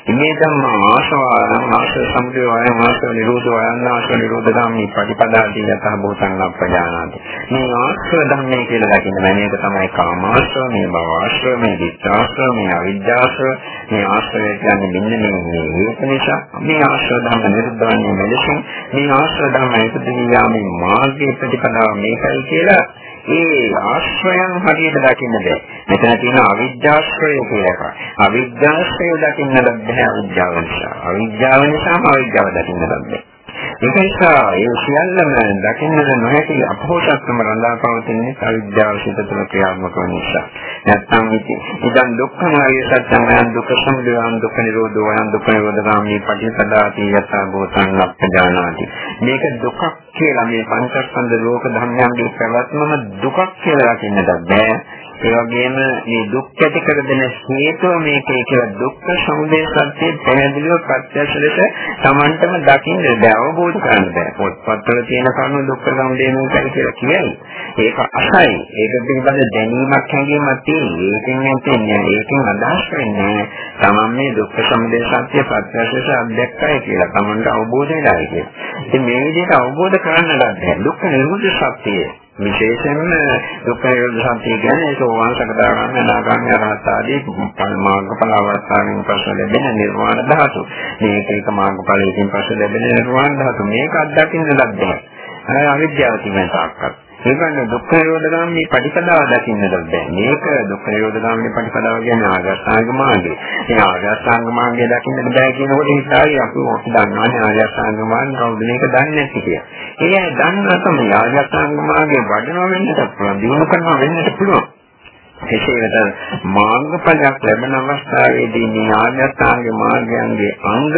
ඉමේ ධම්ම ආශාවන ආශය සමුදය වයන් ආශය නිරෝධ වයන් ආශය නිරෝධ ධම්මී ප්‍රතිපදාදී යතහ භූතං අප්‍රජානාති මේ ආශ්‍රව ධම්මේ කියලා දකින්න මේක තමයි කාමාශ්‍රව මේ භව ආශ්‍රව මේ දිත්තාශ්‍රව මේ අවිද්‍යාශ්‍රව මේ ආශ්‍රය කියන්නේ මෙන්න මේ හේත නිසා මේ ආශ්‍රව ධම්ම නිරුද්ධ වන්නේ මෙලෙසින් මේ ආශ්‍රව ධම්ම එකතු යාමේ මාර්ගයේ ප්‍රතිපදාව මේකයි කියලා ඒ ආශ්‍රයන් හරියට දකින්න බෑ. මෙතන තියෙන අවිද්‍යාශ්‍රය කියලා එකක්. අවිද්‍යාශ්‍රය දකින්න බෑ අවිද්‍යාව නිසා. අවිද්‍යාව නිසාම අවිද්‍යාව දකින්න බෑ. ඒක නිසා ඒ සියල්ලම දකින්නට නොහැකි අපෝෂත්වම රඳා පවතින අවිද්‍යාව සිත තුළ ක්‍රියාත්මක වන නිසා. නැත්නම් ඉතින් දුක්ඛ මාර්ගය සත්‍යයන් දුක්ඛ සමුදයන් දුක්ඛ නිරෝධෝ යන් දුක්ඛ නිරෝධගාමී පටිපදාති යථා භූතං අප්පජානාති. මේක දුකක් කියලා මේ පංචස්කන්ධ ලෝක ධර්මයන්ගේ පැවැත්මම දුකක් කියලා දකින්නට බෑ. ඒ වගේම මේ දුක් ඇති කර දෙන හේතුව මේකේ කියලා දුක්ඛ සමුදය සත්‍ය පැහැදිලිව ප්‍රත්‍යක්ෂ ලෙස Tamanටම දකින්න බෑ අවබෝධ කරගන්න බෑ. පොත්පත්වල තියෙන කරුණු දුක්ඛ සමුදය මේකයි කියලා කියයි. ඒක අසයි. ඒක පිළිබඳ දැනීමක් හැඟීමක් තියෙනවා. ඒකෙන් නැත්නම් ඒකෙන් අදහස් වෙන්නේ Taman මේ දුක්ඛ සමුදය සත්‍ය ප්‍රත්‍යක්ෂ ලෙස අධ්‍යක්ෂයි කියලා Tamanට අවබෝධ වෙලායි කියලා. ඉතින් මේ විදිහට අවබෝධ කරගන්න බෑ. දුක්ඛ නිරෝධ සත්‍යය විශේෂයෙන්ම දුක්ඛ නිරෝධ සත්‍ය කියන්නේ සෝවාන් සකදාගාමී අනාගාමී අරහත් ආදී මාර්ගඵල අවස්ථාවෙන් පස්සේ ලැබෙන නිර්වාණ ධාතු. මේක එක මාර්ගඵලයෙන් පස්සේ ලැබෙන නිර්වාණ ධාතු. මේක අත්දකින්න ලැබෙනවා. අවිද්‍යාව තිබෙන තාක්කත්. ඒකන්නේ දුක්ඛ නිරෝධ ගාමී පටිපදාව දකින්නද බෑ. මේක දුක්ඛ නිරෝධ ගාමී පටිපදාව කියන්නේ ආගස්ථාංග මාර්ගය. මේ ආගස්ථාංග මාර්ගය දකින්නද බෑ කියනකොට හිතායි අපි මොකද දන්නවනේ ආගස්ථාංග මාර්ගය කවුද මේක දන්නේ නැති කියලා. ඒ අය දන්නා තමයි ආගස්ථාංග මාර්ගය වඩනවා වෙන්නත් පුළුවන්, දිනු කරනවා වෙන්නත් පුළුවන්. එසේ වෙත මාර්ගඵලයක් ලැබෙන අවස්ථාවේදී මේ ආර්යසාංග මාර්ගයන්ගේ අංග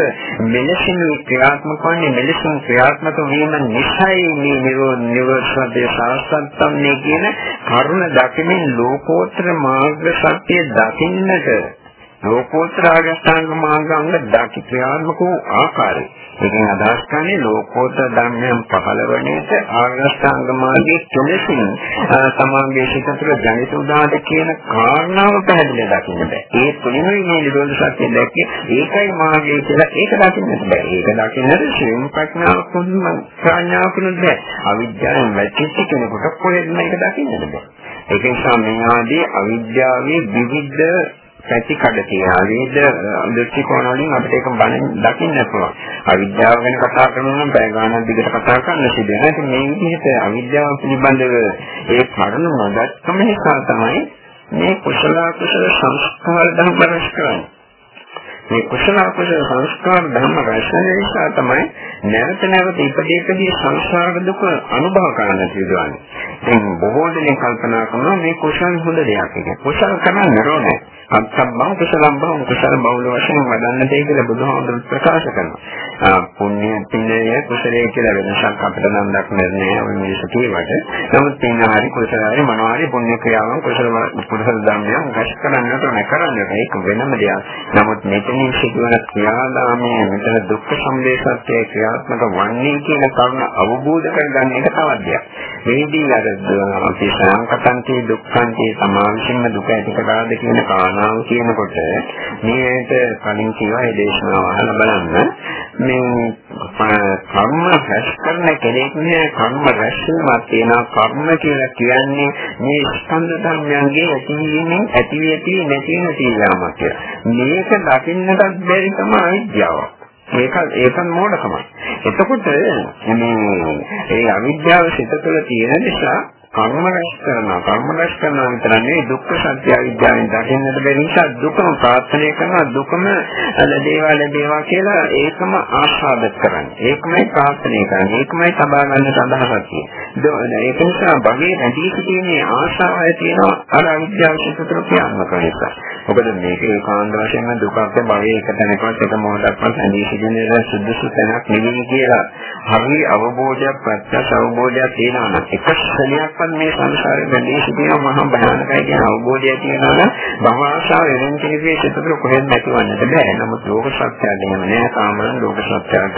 මෙලෙසින් ක්‍රියාත්මක වන්නේ මෙලෙසින් ක්‍රියාත්මක වීම නිසයි මේ නිරෝධ නිරෝධය සාස්ත්‍යම්නේ කියන කරුණ දකිමින් ලෝකෝත්තර මාර්ග සත්‍ය දකින්නට ලෝකෝත්තර ආර්යසාංග මාර්ගාංග දකි ක්‍රියාත්මක වූ ආකාරය. ඒකෙන් අදහස් කරන්නේ ලෝකෝත්තර ධර්මයන් පහළ වන්නේට ආර්යශ්‍රාංග මාර්ගයේ තුලසින් සමාගයේ සිත තුළ ජනිත උදාද කියන කාරණාව පැහැදිලිව දකින්න බෑ. ඒ තුලිනුයි මේ නිරෝධ සත්‍ය දැක්කේ. ඒකයි මාර්ගය කියලා ඒක දකින්න බෑ. ඒක දකින්නට ශ්‍රේණ ප්‍රඥාව කුදුම ප්‍රඥාවකුත් බෑ. අවිද්‍යාවෙන් වැටිච්ච කෙනෙකුට කොහෙද මේක දකින්නද බෑ. ඒක නිසා මේ ආදී අවිද්‍යාවේ විවිධ පැති කඩ තියෙනවා. විවිධ දෘෂ්ටි කෝණ වලින් අපිට ඒක බලන්න දකින්න පුළුවන්. අවිද්‍යාව ගැන කතා කරනවා නම් පැය ගානක් දිගට කතා කරන්න සිදුවෙනවා. ඉතින් මේ විදිහට අවිද්‍යාව පිළිබඳව ඒ කරුණු නොදැක්කම නිසා තමයි මේ කුසල කුසල සංස්කාර ධර්ම රැස් කරන්නේ. මේ කුසල අකුසල සංස්කාර ධර්ම රැස්වෙන නිසා තමයි නැවත නැවත ඉපදීකදී සංසාර දුක අනුභව කරන්න සිදුවන්නේ. ඉතින් බොහෝ දෙනෙක් කල්පනා කරනවා මේ කුසල හොඳ දෙයක් කියලා. කුසල කරන්න ඕනේ. අත්සම්බං කුසලම් බං කුසල බහුල වශයෙන් වඩන්න දෙයි කියලා බුදුහාමුදුරුවෝ ප්‍රකාශ කරනවා. පුණ්‍ය පිනය කුසලයේ කියලා වෙනසක් අපිට නම් දක්නන්නේ නැහැ ඔය මිනිස්සු කියවට. නමුත් පින හරි කුසලයි මොනවාරි පුණ්‍ය ක්‍රියාවන් කුසල කුසල ධර්මයන් රැස් කරන්නට ඕනේ කරන්නට ඒක වෙනම දෙයක්. නමුත් මෙතනින් සිදුවන ක්‍රියාදාමයේ මෙතන දුක්ඛ සම්දේශත්වයේ ක්‍රියාත්මක වන්නේ කියන කරුණ අවබෝධ කරගන්න එක තවත් දෙයක්. මේදී අර අපි සංකතන්ති දුක්ඛන්ති සමාවිසින්ම දුක ඇති කරාද කියන කාරණාව කියනකොට මේකට කලින් කියවා ඒ දේශනාව අහලා බලන්න මේ කර්ම රැස් කරන කෙනෙක් නෑ කර්ම රැස් වීමක් තියෙනවා කර්ම කියලා කියන්නේ මේ ස්කන්ධ ධර්මයන්ගේ ඇතිවීමෙන් ඇති වෙති නැති වෙන තීරාමක් කියලා. මේක දකින්නටත් බැරි තමයි අවිද්‍යාව. ඒක ඒක මෝඩකමයි. එතකොට මේ ඒ අවිද්‍යාව සිත තුළ තියෙන නිසා කර්ම රැස් කරනවා. කර්ම රැස් කරනවා විතර නෙවෙයි දුක්ඛ සත්‍ය අවිද්‍යාවෙන් දකින්නට බැරි නිසා දුකම ප්‍රාර්ථනා කරනවා. දුකම ලැබේවා ලැබේවා කියලා ඒකම ආශාද කරන්නේ. ඒකමයි ප්‍රාර්ථනා කරන්නේ. ඒකමයි සබා ගන්නට අදහසක් තියෙන්නේ ඒක නිසා භවයේ රැඳී සිටීමේ ආශාවය තියෙනවා. අර අවිද්‍යාව සිතුතර ප්‍රයත්න කරන නිසා මොකද මේක ඒකාන්ත වශයෙන්ම දුකක් භවයේ එක තැනකවත් එක මොහොතක්වත් රැඳී සිටින්නේ සුදුසු තැනක් නෙවෙයි කියලා. හරි අවබෝධයක් ප්‍රත්‍යක්ෂ අවබෝධයක් තියෙනවා නම් එක ක්ෂණයක් තාක්කත් මේ සංසාරේ බැඳී සිටින මහා භයානකයි කියන අවබෝධය තියෙනවා නම් භව ආශාව වෙනින් කෙනෙකුගේ සිතට කොහෙන්ද නැතිවන්නට බෑ. නමුත් ලෝක සත්‍යයට එහෙම නෑ. සාමාන්‍ය ලෝක සත්‍යයට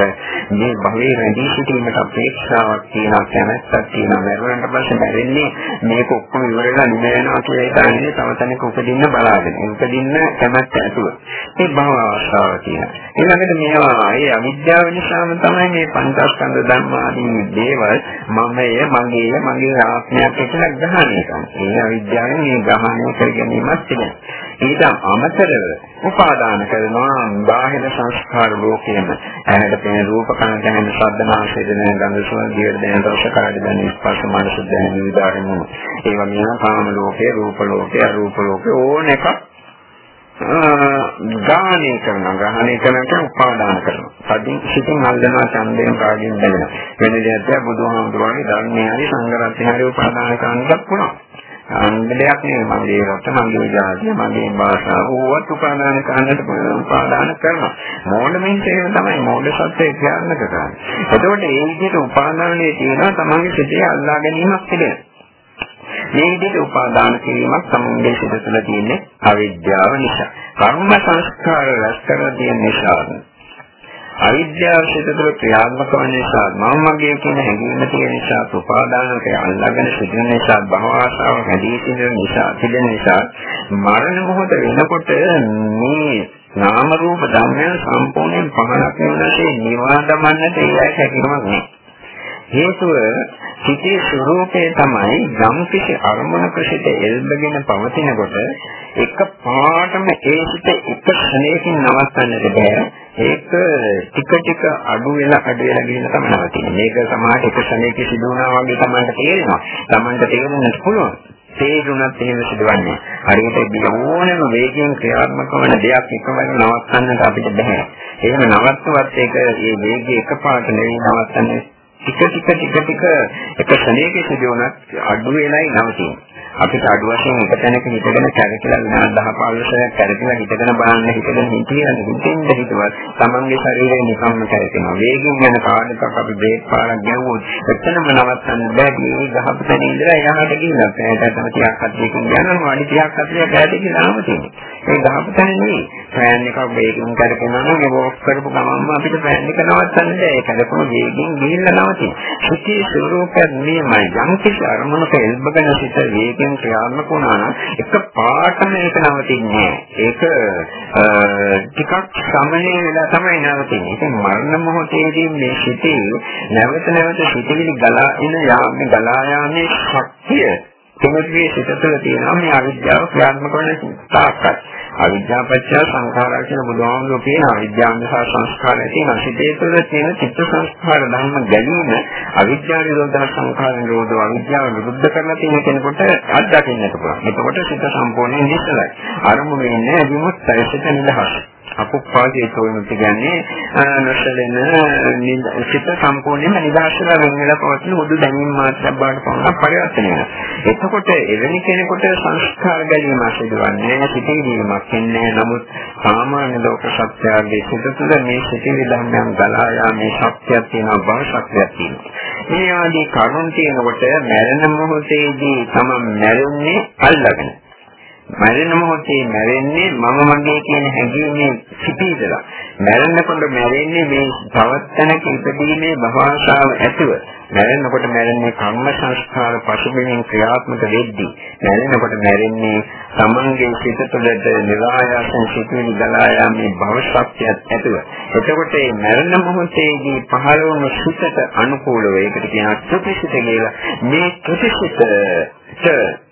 මේ භවයේ රැඳී සිටීමට අපේක්ෂාවක් තියෙනවා, කැමැත්තක් තියෙනවා. මරුණට පස්සේ මැරෙන්නේ මේක ඔක්කොම ඉවරලා නිමයනවා කියලා හිතන්නේ තව තැනක උපදින්න බලාගෙන. උපදින්න කැමැත්ත ඇතුව. මේ භව ආශාව තියෙනවා. ඊළඟට මේවා ඒ අවිද්‍යාව නිසාම තමයි මේ පංචස්කන්ධ ධර්ම ආදී දේවල් මමය, මගේ, මගේ ආත්මය ආත්මයක් කියලා ග්‍රහණය කරනවා. ඒ අවිද්‍යාවෙන් මේ ග්‍රහණය කර ගැනීමක් තිබෙනවා. ඊට අමතරව උපාදාන කරනවා බාහිර සංස්කාර ලෝකයේම ඇහැට පෙනෙන රූප කන දැනෙන ශබ්ද නාසය දැනෙන ගන්ධ සුවඳ දිවට දැනෙන රස කාය දැනෙන ස්පර්ශ මනස දැනෙන විදාරම ඒ වගේම කාම ලෝකේ රූප ලෝකේ අරූප ලෝකේ ඕන එකක් ගාහණය කරනවා. ගාහණය කරනකොට උපාදාන කරනවා. සදින් සිතින් අල්ලනවා ඡන්දයෙන් කාගෙන් දැනෙනවා වෙන දෙයක් බුදුහාමුදුරුවනේ ධර්මයේ හරි සංගරත්නේ හරි උපාදාන කරන්නත් පුළුවන්. අන්දලයක් නෙවෙයි. මගේ රට මගේ ජාතිය මගේ භාෂාව ඕවත් උපාදාන කරන්නට උපාදාන කරනවා. මෝඩමින් කියන තමයි. මෝඩ සත්‍යය ක්‍රියාත්මක කරන්නේ එතකොට ඒ විදිහට උපාදානයේ තියෙනවා. තමන්ගේ සිතේ අල්ලා ගැනීමක් තිබෙනවා මේ විදිහට උපාදාන කිරීමක් සමුදේ සිත තුළ තියෙන්නේ අවිද්‍යාව නිසා. කර්ම සංස්කාර රැස් කරලා තියෙන නිසා. අවිද්‍යාව සිත තුළ ක්‍රියාත්මක වන නිසා මම මගේ කියන හැඟීම තියෙන නිසා උපාදානක අල්ලාගෙන සිටින නිසා භව ආශාව වැඩි සිටින නිසා තිබෙන නිසා මරණ මොහොත වෙනකොට මේ නාම රූප ධර්මයන් සම්පූර්ණයෙන් පහළක් වෙනසේ නිවා දමන්නට ඒ අය හැකියාවක් නැහැ. හේතුව සිතේ ස්වરૂපය තමයි යම් කිසි අරමුණක සිට එල්බගෙන පවතිනකොට එක පාටම ඒ සිට එක ක්ෂණයකින් නවත්තන්නට බෑ. ඒක ටික ටික අඩු වෙලා අඩු වෙලා ගිහින් තමයි නවතින්නේ. මේක සමාජ එක ක්ෂණයක සිදු වුණා වගේ තමයි තේරෙනවා. Tamanට තේරෙන්නත් පුළුවන්. තේරුණත් එහෙම සිදුවන්නේ. හරියට ඕනෑම වේගයෙන් ක්‍රියාත්මක වන දෙයක් එකවර නවත්තන්නට අපිට බෑ. එහෙම නවත්තුවත් ඒක මේ වේගය එකපාරට නෙවෙයි නවත්තන්නේ ටික ටික ටික ටික එක ශරීරයක සිදුවනත් අඩු වෙලයි නවතින්නේ. අපිට අඩු වශයෙන් එක තැනක හිටගෙන කැරකිලා විනාඩි 10 15ක් කැරකිලා හිටගෙන බලන්න හිටගෙන හිටියන හිටින්න හිටවත් තමන්ගේ ශරීරය නිකම්ම කැරකෙනවා. වේගින් යන කාර්යයක් අපි බ්‍රේක් පාරක් ගැව්වොත් එතනම නවත්තන්න බෑ. මේ ගහපු තැන ඉඳලා එහාට ගිහින් පැයට තම 30ක් 40කින් යනවා වාඩි 30ක් 40ක් ඈත ගිහලා නවතින්නේ. ඒ ගහපු තැන නෙවෙයි. ෆෑන් එකක් වේගින් කරකිනවා නම් ඒ වෝක් කරපු ගමන්ම අපිට ෆෑන් එක නවත්තන්න බෑ. ඒ කරපුව වේගින් ගිහිල්ලා නවතින්නේ. සිටී ස්වરૂපයක් මේමයි. යම් කිසි අරමුණක එල්බගෙන සිට වේග වශයෙන් ක්‍රියාත්මක වුණා නම් එක පාටම ඒක නවතින්නේ ඒක ටිකක් සමනය වෙලා තමයි නවතින්නේ. ඒක මරණ මොහොතේදී මේ සිටේ නැවත නැවත සිටිවිලි ගලා එන යාමේ ගලා යාමේ ශක්තිය කෙනෙකුගේ සිත තුළ තියෙනවා මේ අවිද්‍යාව ක්‍රියාත්මක වෙන තාක්කයි. අවිද්‍යාව පත්‍ය සංඛාරා කියන බුදුහාමුදුරුවෝ කියන අවිද්‍යාව නිසා සංස්කාරය තියෙන සිතේ තුළ තියෙන චිත්ත සංස්කාර ධර්ම ගැනීම අවිද්‍යාව නිරෝධ සංඛාර නිරෝධ අවිද්‍යාව නිරුද්ධ කරලා තියෙන කෙනෙකුට අත්දකින්නට පුළුවන්. එතකොට සිත සම්පූර්ණයෙන් නිසලයි. අරමුණේ නැහැ විමුක්තයි සිත නිදහස්. අපුප්පාගේ තෝරන කියන්නේ නොසලෙන සිත සම්පූර්ණයෙන්ම නිදාශලා වෙන වෙලා පවතින හුදු දැනීම මාත්‍රයක් බවට පමණක් පරිවර්තනය වෙනවා. එතකොට එවැනි කෙනෙකුට සංස්කාර ගැනීම සිදුවන්නේ සිටිවීමක් ඉන්නේ නමුත් සාමාන්‍ය ලෝක සත්‍යයේ සිට තුළ මේ සිටිවි ධර්මයන් ගලා යාමේ ශක්තියක් තියෙනවා බව ශක්තියක් තියෙනවා. මේ ආදී කරුණ තියෙනකොට මරණ මොහොතේදී තම මැරෙන්නේ අල්ලගෙන මරණ මොහොතේ මැරෙන්නේ මම මගේ කියන හැඟීමේ සිටීදලා. මැරෙනකොට මැරෙන්නේ මේ පවත්තනක ඉපදීමේ භවශාව ඇතුව. මැරෙනකොට මැරෙන්නේ කර්ම සංස්කාර පසුබිමින් ක්‍රියාත්මක වෙද්දී. මැරෙනකොට මැරෙන්නේ තමන්ගේ සිත තුළට නිරායාසයෙන් සිටින ගලා යාමේ භව ශක්තියත් ඇතුව. එතකොට මේ මරණ මොහොතේදී පහළ වුණු සිතට අනුකූලව ඒකට කියනවා ත්‍ෘතිසිත කියලා. මේ ත්‍ෘතිසිතට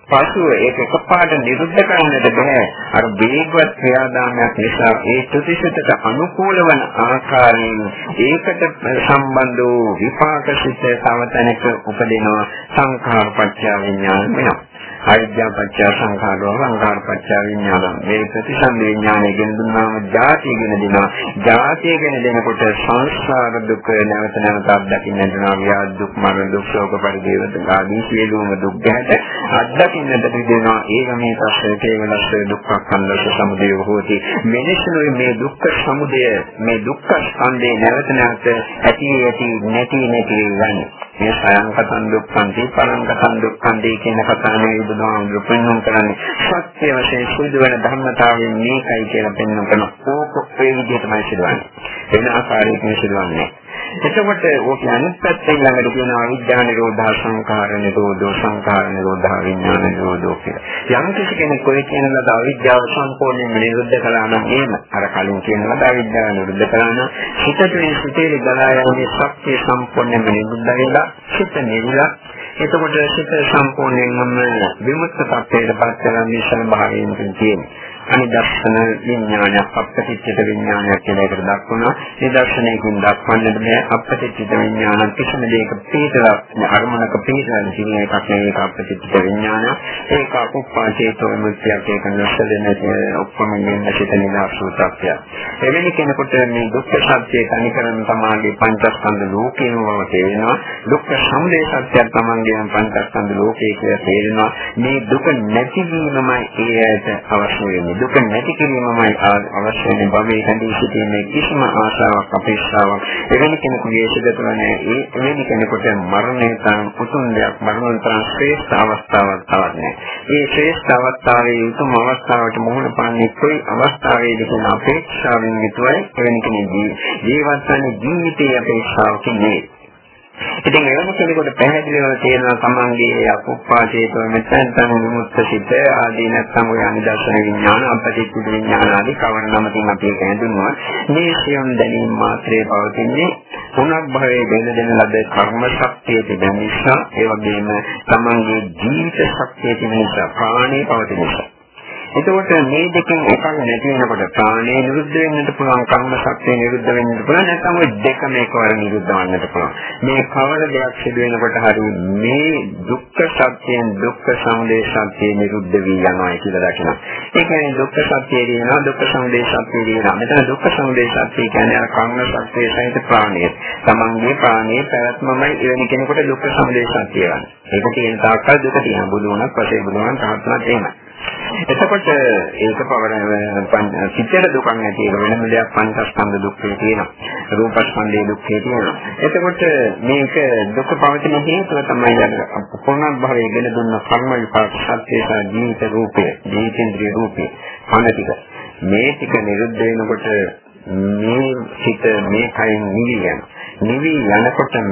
පසුව ඒක එකපාරට නිරුද්ධ කරන්නට බෑ. අර වේගවත් ක්‍රියාදාමයක් නිසා ඒ ප්‍රතිශතට අනුකූල වන ආකාරයෙන් ඒකට සම්බන්ධ වූ විපාක සිත තව තැනක උපදිනවා සංඛාරපච්චය විඥාන වෙනවා. අවිද්‍යාපච්චය සංඛාරෝ සංඛාරපච්චය විඥාන. මේ ප්‍රතිසන්දි විඥානය ගෙන දුන්නාම ජාතිය ගෙන දෙනවා. ජාතිය ගෙන දෙනකොට සංසාර දුක නැවත නැවත අත්දකින්නට යනවා ව්‍යාධ දුක් මරණ දුක් ශෝක පරිදේව ආදී සියලුම දුක් ගැට අත්දකින්නට දෙනවා. ඒක මේ පස්සේ කේවලස්ස දුක්ඛ කන්දස සමුදය හෝති මෙලෙසනොයි මේ දුක්ඛ සමුදය මේ දුක්ඛ ස්කන්ධේ නැවත නැවත ඇති ඇති නැති නැති යන්නේ. මේ සයන් කතන් දුක්ඛන්ති පරං කතන් දුක්ඛන්ති කියන කතාවේ බුදුහාමුදුරු පෙන්වන්න කරන්නේ සත්‍ය වශයෙන් සිදුවන ධර්මතාවයෙන් මේකයි කියලා පෙන්වන්න කරන ඕක ඒ විදිහටමයි සිදුවන්නේ. වෙන ආකාරයකින් සිදුවන්නේ. එතකොට ඕක අනිත් පැත්තෙන් ළඟට කියනවා විඥාන නිරෝධා සංඛාර නිරෝධෝ සංඛාර නිරෝධා විඥාන නිරෝධෝ කියලා. යම් කිසි කෙනෙක් ඔය කියන ලද අවිද්‍යාව සම්පූර්ණයෙන්ම නිරුද්ධ කළා නම් එහෙම අර කලින් කියන ලද අවිද්‍යාව නිරුද්ධ කළා නම් හිතේ සිටේ ගලා යන්නේ ශක්තිය සම්පූර්ණයෙන්ම නිරුද්ධ වෙලා සිත නිවිලා එතකොට සිත සම්පූර්ණයෙන්ම විමුක්ත tattයට පත් වෙන නිසන භාවයෙන් තියෙන්නේ. අනිදර්ශන විඥානයක් අපපතිච්චිත විඥානයක් කියලා එකට දක්වනවා. නිදර්ශනයකින් දක්වන්නට බෑ අපපතිච්චිත විඥාන කිසිම දෙයක පිටලා අරමුණක පිටලා තියෙන එකක් නෙවෙයි අපපතිච්චිත විඥාන. ඒක අකුප්පාචේතෝ මුත්‍යක් ඒක නොසලෙන ඔක්කොම ගෙන්න සිට නිදාසුතක්ය. එවැනි කෙනෙකුට මේ දුක්ඛ සත්‍යය තනිකරම තමාගේ පංචස්කන්ධ ලෝකේම බව තේරෙනවා. දුක්ඛ සමුදය සත්‍යය තමන්ගේ පංචස්කන්ධ ලෝකේ කියලා තේරෙනවා. මේ දුක නැතිවීමමයි ඒ ඇයට අවශ්‍ය වෙන්නේ. දුක නැති කිරීමමයි අවශ්‍ය වෙන භවයේ හැඳී සිටීමේ කිසිම ආශාවක් අපේක්ෂාවක් එවැනි කෙනෙකුගේ සිත තුළ නැහැ. ඒ එවැනි කෙනෙකුට මරණය තරම් උතුම් දෙයක් මරණ තරම් ශ්‍රේෂ්ඨ අවස්ථාවක් තවත් නැහැ. මේ ශ්‍රේෂ්ඨ අවස්ථාවේ උතුම් අවස්ථාවට මුහුණ පාන්නේ කොයි අවස්ථාවේද කියන අපේක්ෂාවෙන් යුතුවයි එවැනි කෙනෙකුගේ ජීවත් වන ජීවිතයේ අපේක්ෂාවකින් නෙවෙයි. ඉතින් එවැනි කෙනෙකුට පැහැදිලිව තේරෙනවා තමන්ගේ අපුප්පාදේතව මෙතෙන් තම විමුක්ත සිත ආදී නැත්නම් ඔය අනිදර්ශන විඥාන අපටිච්ච විඥාන ආදී කවර නමකින් අපි ඒක හඳුන්වනවා මේ සියුම් දැනීම මාත්‍රේ පවතින්නේ තුනක් භවයේ බෙද දෙන ලද කර්ම ශක්තිය තිබෙන නිසා ඒ වගේම තමන්ගේ ජීවිත ශක්තිය තිබෙන නිසා ප්‍රාණේ පවතින නිසා. එතකොට මේ දෙකෙන් එකක් නැති වෙනකොට ප්‍රාණය නිරුද්ධ වෙන්නට පුළුවන් කර්ම ශක්තිය නිරුද්ධ වෙන්නට පුළුවන් නැත්නම් ওই දෙකම එකවර නිරුද්ධ වන්නට පුළුවන්. මේ කවර දෙයක් සිදු වෙනකොට හරි මේ දුක්ඛ සත්‍යයෙන් දුක්ඛ සමුදය සත්‍යය නිරුද්ධ වී යනවා කියලා දකිනවා. ඒ කියන්නේ දුක්ඛ සත්‍යය දිනනවා දුක්ඛ සමුදය සත්‍යය දිනනවා. මෙතන දුක්ඛ සමුදය සත්‍යය කියන්නේ අර කර්ම ශක්තිය සහිත ප්‍රාණය. තමන්ගේ ප්‍රාණයේ පැවැත්මමයි එවැනි කෙනෙකුට දුක්ඛ සමුදය සත්‍යය වන්නේ. ඒක තියෙන තාක්කල් දුක තියෙන බුදු වුණත් පසේ බුදු වුණත් තාත්මත් එහෙමයි. එතකොට ඒක පවර සිතේ දුකක් නැති එක වෙනම දෙයක් පංචස්කන්ධ දුක්ඛේ තියෙනවා. රූපස්කන්ධයේ දුක්ඛේ තියෙනවා. එතකොට මේක දුක පවතින හේතුව තමයි අර පුණක් භවයේ ගෙන දුන්න කර්ම විපාක සත්‍යය සහ ජීවිත රූපය, ජීවිතේන්ද්‍රිය රූපය, පණ ටික. මේ ටික නිරුද්ධ වෙනකොට මේ සිත මේ කයින් නිවි යනවා. නිවි යනකොටම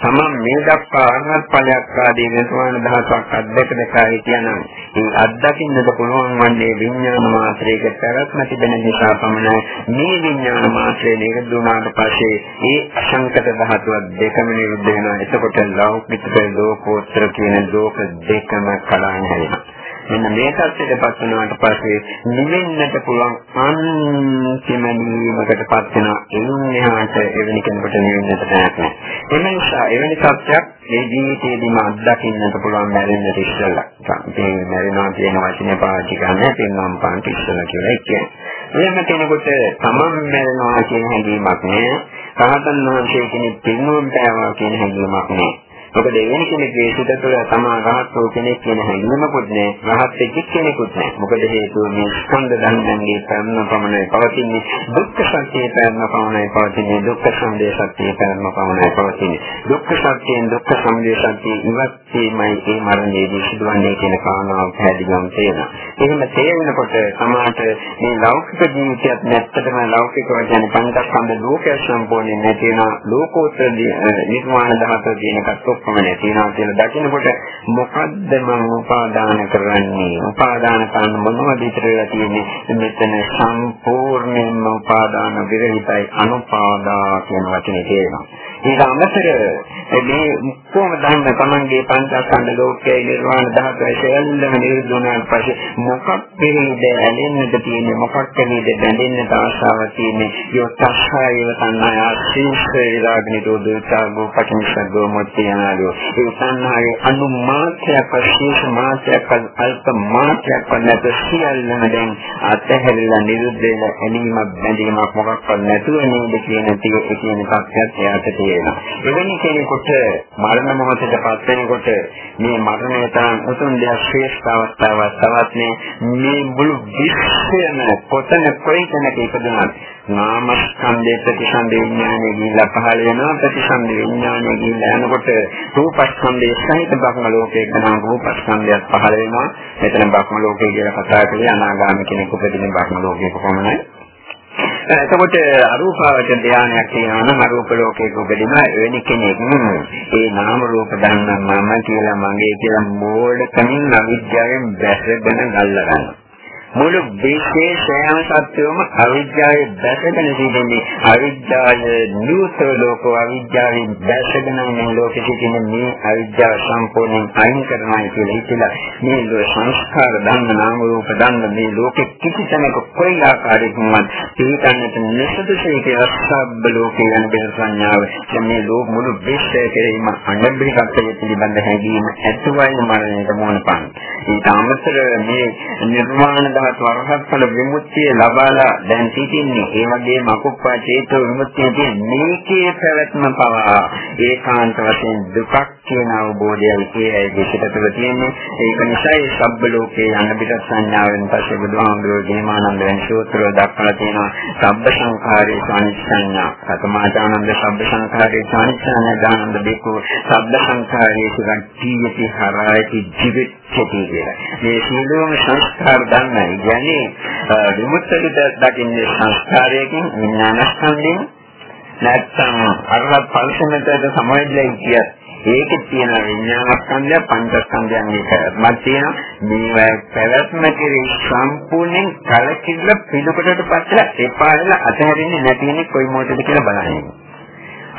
තමන් මේ දක්වා අරහත් ඵලයක් ආදී නිර්වාණ ධාතුවක් අධ්‍යක් දෙකයි කියනවා. මේ අත්දකින්නට පුළුවන් වන්නේ විඥාන මාත්‍රයක පැවැත්ම තිබෙන නිසා පමණයි. මේ විඥාන මාත්‍රය නිරුද්ධුණාට පස්සේ ඒ අසංකත ධාතුවක් දෙකම නිරුද්ධ වෙනවා. එතකොට ලෞකික ලෝකෝත්තර කියන ලෝක දෙකම කඩාගෙන හැරෙනවා. මෙන්න මේ තත්ත්වයටපත් වුණාට පස්සේ නිවෙන්නට පුළුවන් අන්තිම නිවීමකටපත් වෙනවා එන්නහාට එවැනි කෙනෙකුට නිවෙන්නට නැහැ. ඒ නිසා එවැනි තත්ත්වයක් මේ ජීවිතයේදීම අත්දකින්නට පුළුවන් මැරෙන්නට ඉස්සෙල්ලා. මේ මැරෙනවා කියන වචනේ පාවිච්චි කරන්නේ පින්නම් පාන්ති ඉස්සෙල්ලා කියලා කියන්නේ. එහෙම කෙනෙකුට තමන් මැරෙනවා කියන හැඟීමක් නෑ. රහතන් වහන්සේ කෙනෙක් පින්නුවම් පෑවා කියන හැඟීමක් නෑ. මොකද එවැනි කෙනෙක්ගේ සිත තුළ තමා රහත් වූ කෙනෙක් කියන හැඟීමකුත් නැහැ. රහත් වෙච්ච කෙනෙකුත් නැහැ. මොකද හේතුව මේ ස්කන්ධ ධර්මයන්ගේ පැවැත්ම පමණයි පවතින්නේ. දුක්ඛ සත්‍යයේ පැවැත්ම පමණයි පවතින්නේ. දුක්ඛ සමුදය සත්‍යයේ පැවැත්ම පමණයි පවතින්නේ. දුක්ඛ සත්‍යයෙන් දුක්ඛ සමුදය සත්‍යය ඉවත් වීමයි ඒ මරණයේදී සිදුවන්නේ කියන කාරණාව පැහැදිලිවම තේරෙනවා. එහෙම තේරෙනකොට සමාජ මේ ලෞකික ජීවිතයත් නැත්තටම ලෞකික වචන පංචස්කන්ධ ලෝකය සම්පූර්ණයෙන් නැති වෙන ලෝකෝත්තර නිර්වාණ ධාතුව කියන එකත් ඔක්කොම නැතිනවා කියලා දකිනකොට මොකද්ද මම උපාදාන කරන්නේ? උපාදාන කරන මොනවද ඉතිරිලා තියෙන්නේ? මෙතන සම්පූර්ණයෙන්ම උපාදාන විරහිතයි අනුපාදා කියන වචනේ තේරෙනවා. ඊට අමතරව මේ කොහොම දන්න තමන්ගේ පංචස්කන්ධ ලෝකයේ නිර්වාණ ධාතුවේ සෙල්ලම නිරුද්ධ වුණාට පස්සේ මොකක් පිළිද ඇලෙන්නද තියෙන්නේ? මොකක් පිළිද බැඳෙන්නද ආශාව තියෙන්නේ? යොත්තස්සායව තණ්හාය ආශීර්ෂේ විරාගනි දෝදෝචා ගෝපටිනිසග්ගෝ මොත්තියනාලෝ ඒ තණ්හාවේ අනුමාත්‍යයක් විශේෂ මාත්‍යයක් අල්ප මාත්‍යයක් නැත සියල්ලම දැන් අතහැරලා නිරුද්ධ වෙන ඇලීමක් බැඳීමක් මොකක්වත් නැතුව නේද කියන ටික කියන තත්ත්වයක් එයාට තියෙනවා. එවැනි කෙනෙකුට මරණ මොහොතට පත් වෙනකොට මේ මරණය තරම් උතුම් දෙයක් ශ්‍රේෂ්ඨ අවස්ථාවක් තවත් මේ මුළු විශ්වයම කොතන කොයිතැනක ඉපදුනත් නාමස්කන්ධයේ ප්‍රතිසන්දේ විඥානය ගිහිල්ලා පහළ වෙනවා. ප්‍රතිසන්දේ විඥානය ගිහිල්ලා යනකොට රූපස්කන්ධයේ සහිත බ්‍රහ්ම ලෝකයක නම් රූපස්කන්ධයක් පහළ වෙනවා. මෙතන බ්‍රහ්ම ලෝකය කියලා කතා කරේ අනාගාමී කෙනෙකු උපදින බ්‍රහ්ම ලෝකයක පමණයි. එතකොට අරූපාවච ධානයක් කියනවා නම් අරූප ලෝකයක උපදින එවැනි කෙනෙක් ඒ නාම රූප දන්නා මම කියලා මගේ කියලා මෝඩකමින් අවිද්‍යාවෙන් බැසගෙන ගල්ලා ගන්නවා. මුළු විශේෂයම සත්‍යවම අවිද්‍යාවේ දැසගෙන සිටින්නේ අවිද්‍යාවේ නියුතර ලෝකෝ අවිද්‍යාවෙන් දැසගෙන මේ ලෝකෙ සිටින මේ අවිද්‍යාව සම්පූර්ණයෙන් අයින් කරනවා කියලා හිතලා මේ ලෝක සංස්කාර ධර්ම නාම රූප ධර්ම මේ ලෝකෙ කිසි තැනක කොයි ආකාරයකින්වත් පිළිගන්නට නැසදුසේ කියලා සබ්බ ලෝකේ යන බෙර සංඥාව මේ ලෝක මුළු විශ්වය කෙරෙහිම අඬබ්බිකත්වයේ පිළිබඳ හැඟීම ඇතුවයි මරණයට මුහුණ පාන්නේ. ඊට අමතරව මේ නිර්වාණ ධාතු වරහත්ඵල විමුක්තිය ලබාලා දැන් සිටින්නේ. ඒ වගේම අකුප්පා චේතෝ විමුක්තිය තියෙන මේකේ පැවැත්ම පවා ඒකාන්ත වශයෙන් දුකක් කියන අවබෝධයයි කියයි දෙකට තුළ තියෙන්නේ ඒක නිසායි සබ්බ ලෝකේ යන පිට සංඥාවෙන් පස්සේ බුදුහාමුදුරුවෝ දීමානන්ද වෙන සූත්‍රය දක්වලා තියෙනවා සබ්බ සංඛාරේ සංඥා සතමාචානන්ද සබ්බ සංඛාරේ සංඥා දානන්ද බිකු සබ්බ සංඛාරේ සුගන්තියති හරායති ජීවිතති කියලා. මේ සියලුම සංස්කාර දන්නයි කියන්නේ විමුක්තියට දකින්නේ සංස්කාරයකින් විඥානස්කන්ධයෙන් නැත්නම් අරහත් පරිසමතයට සමවැදලා කියත් ඒකේ තියෙන විඥානස්කන්ධය පංචස්කන්ධයන්ගේ පැවැත්මක් තියෙනවා මේවා පැවැත්ම කෙරෙහි සම්පූර්ණයෙන් කලකිරලා පිළිකොටට පස්සලා එපා වෙලා අතහැරෙන්නේ නැති වෙන්නේ කොයි මොහොතද කියලා බලන්නේ.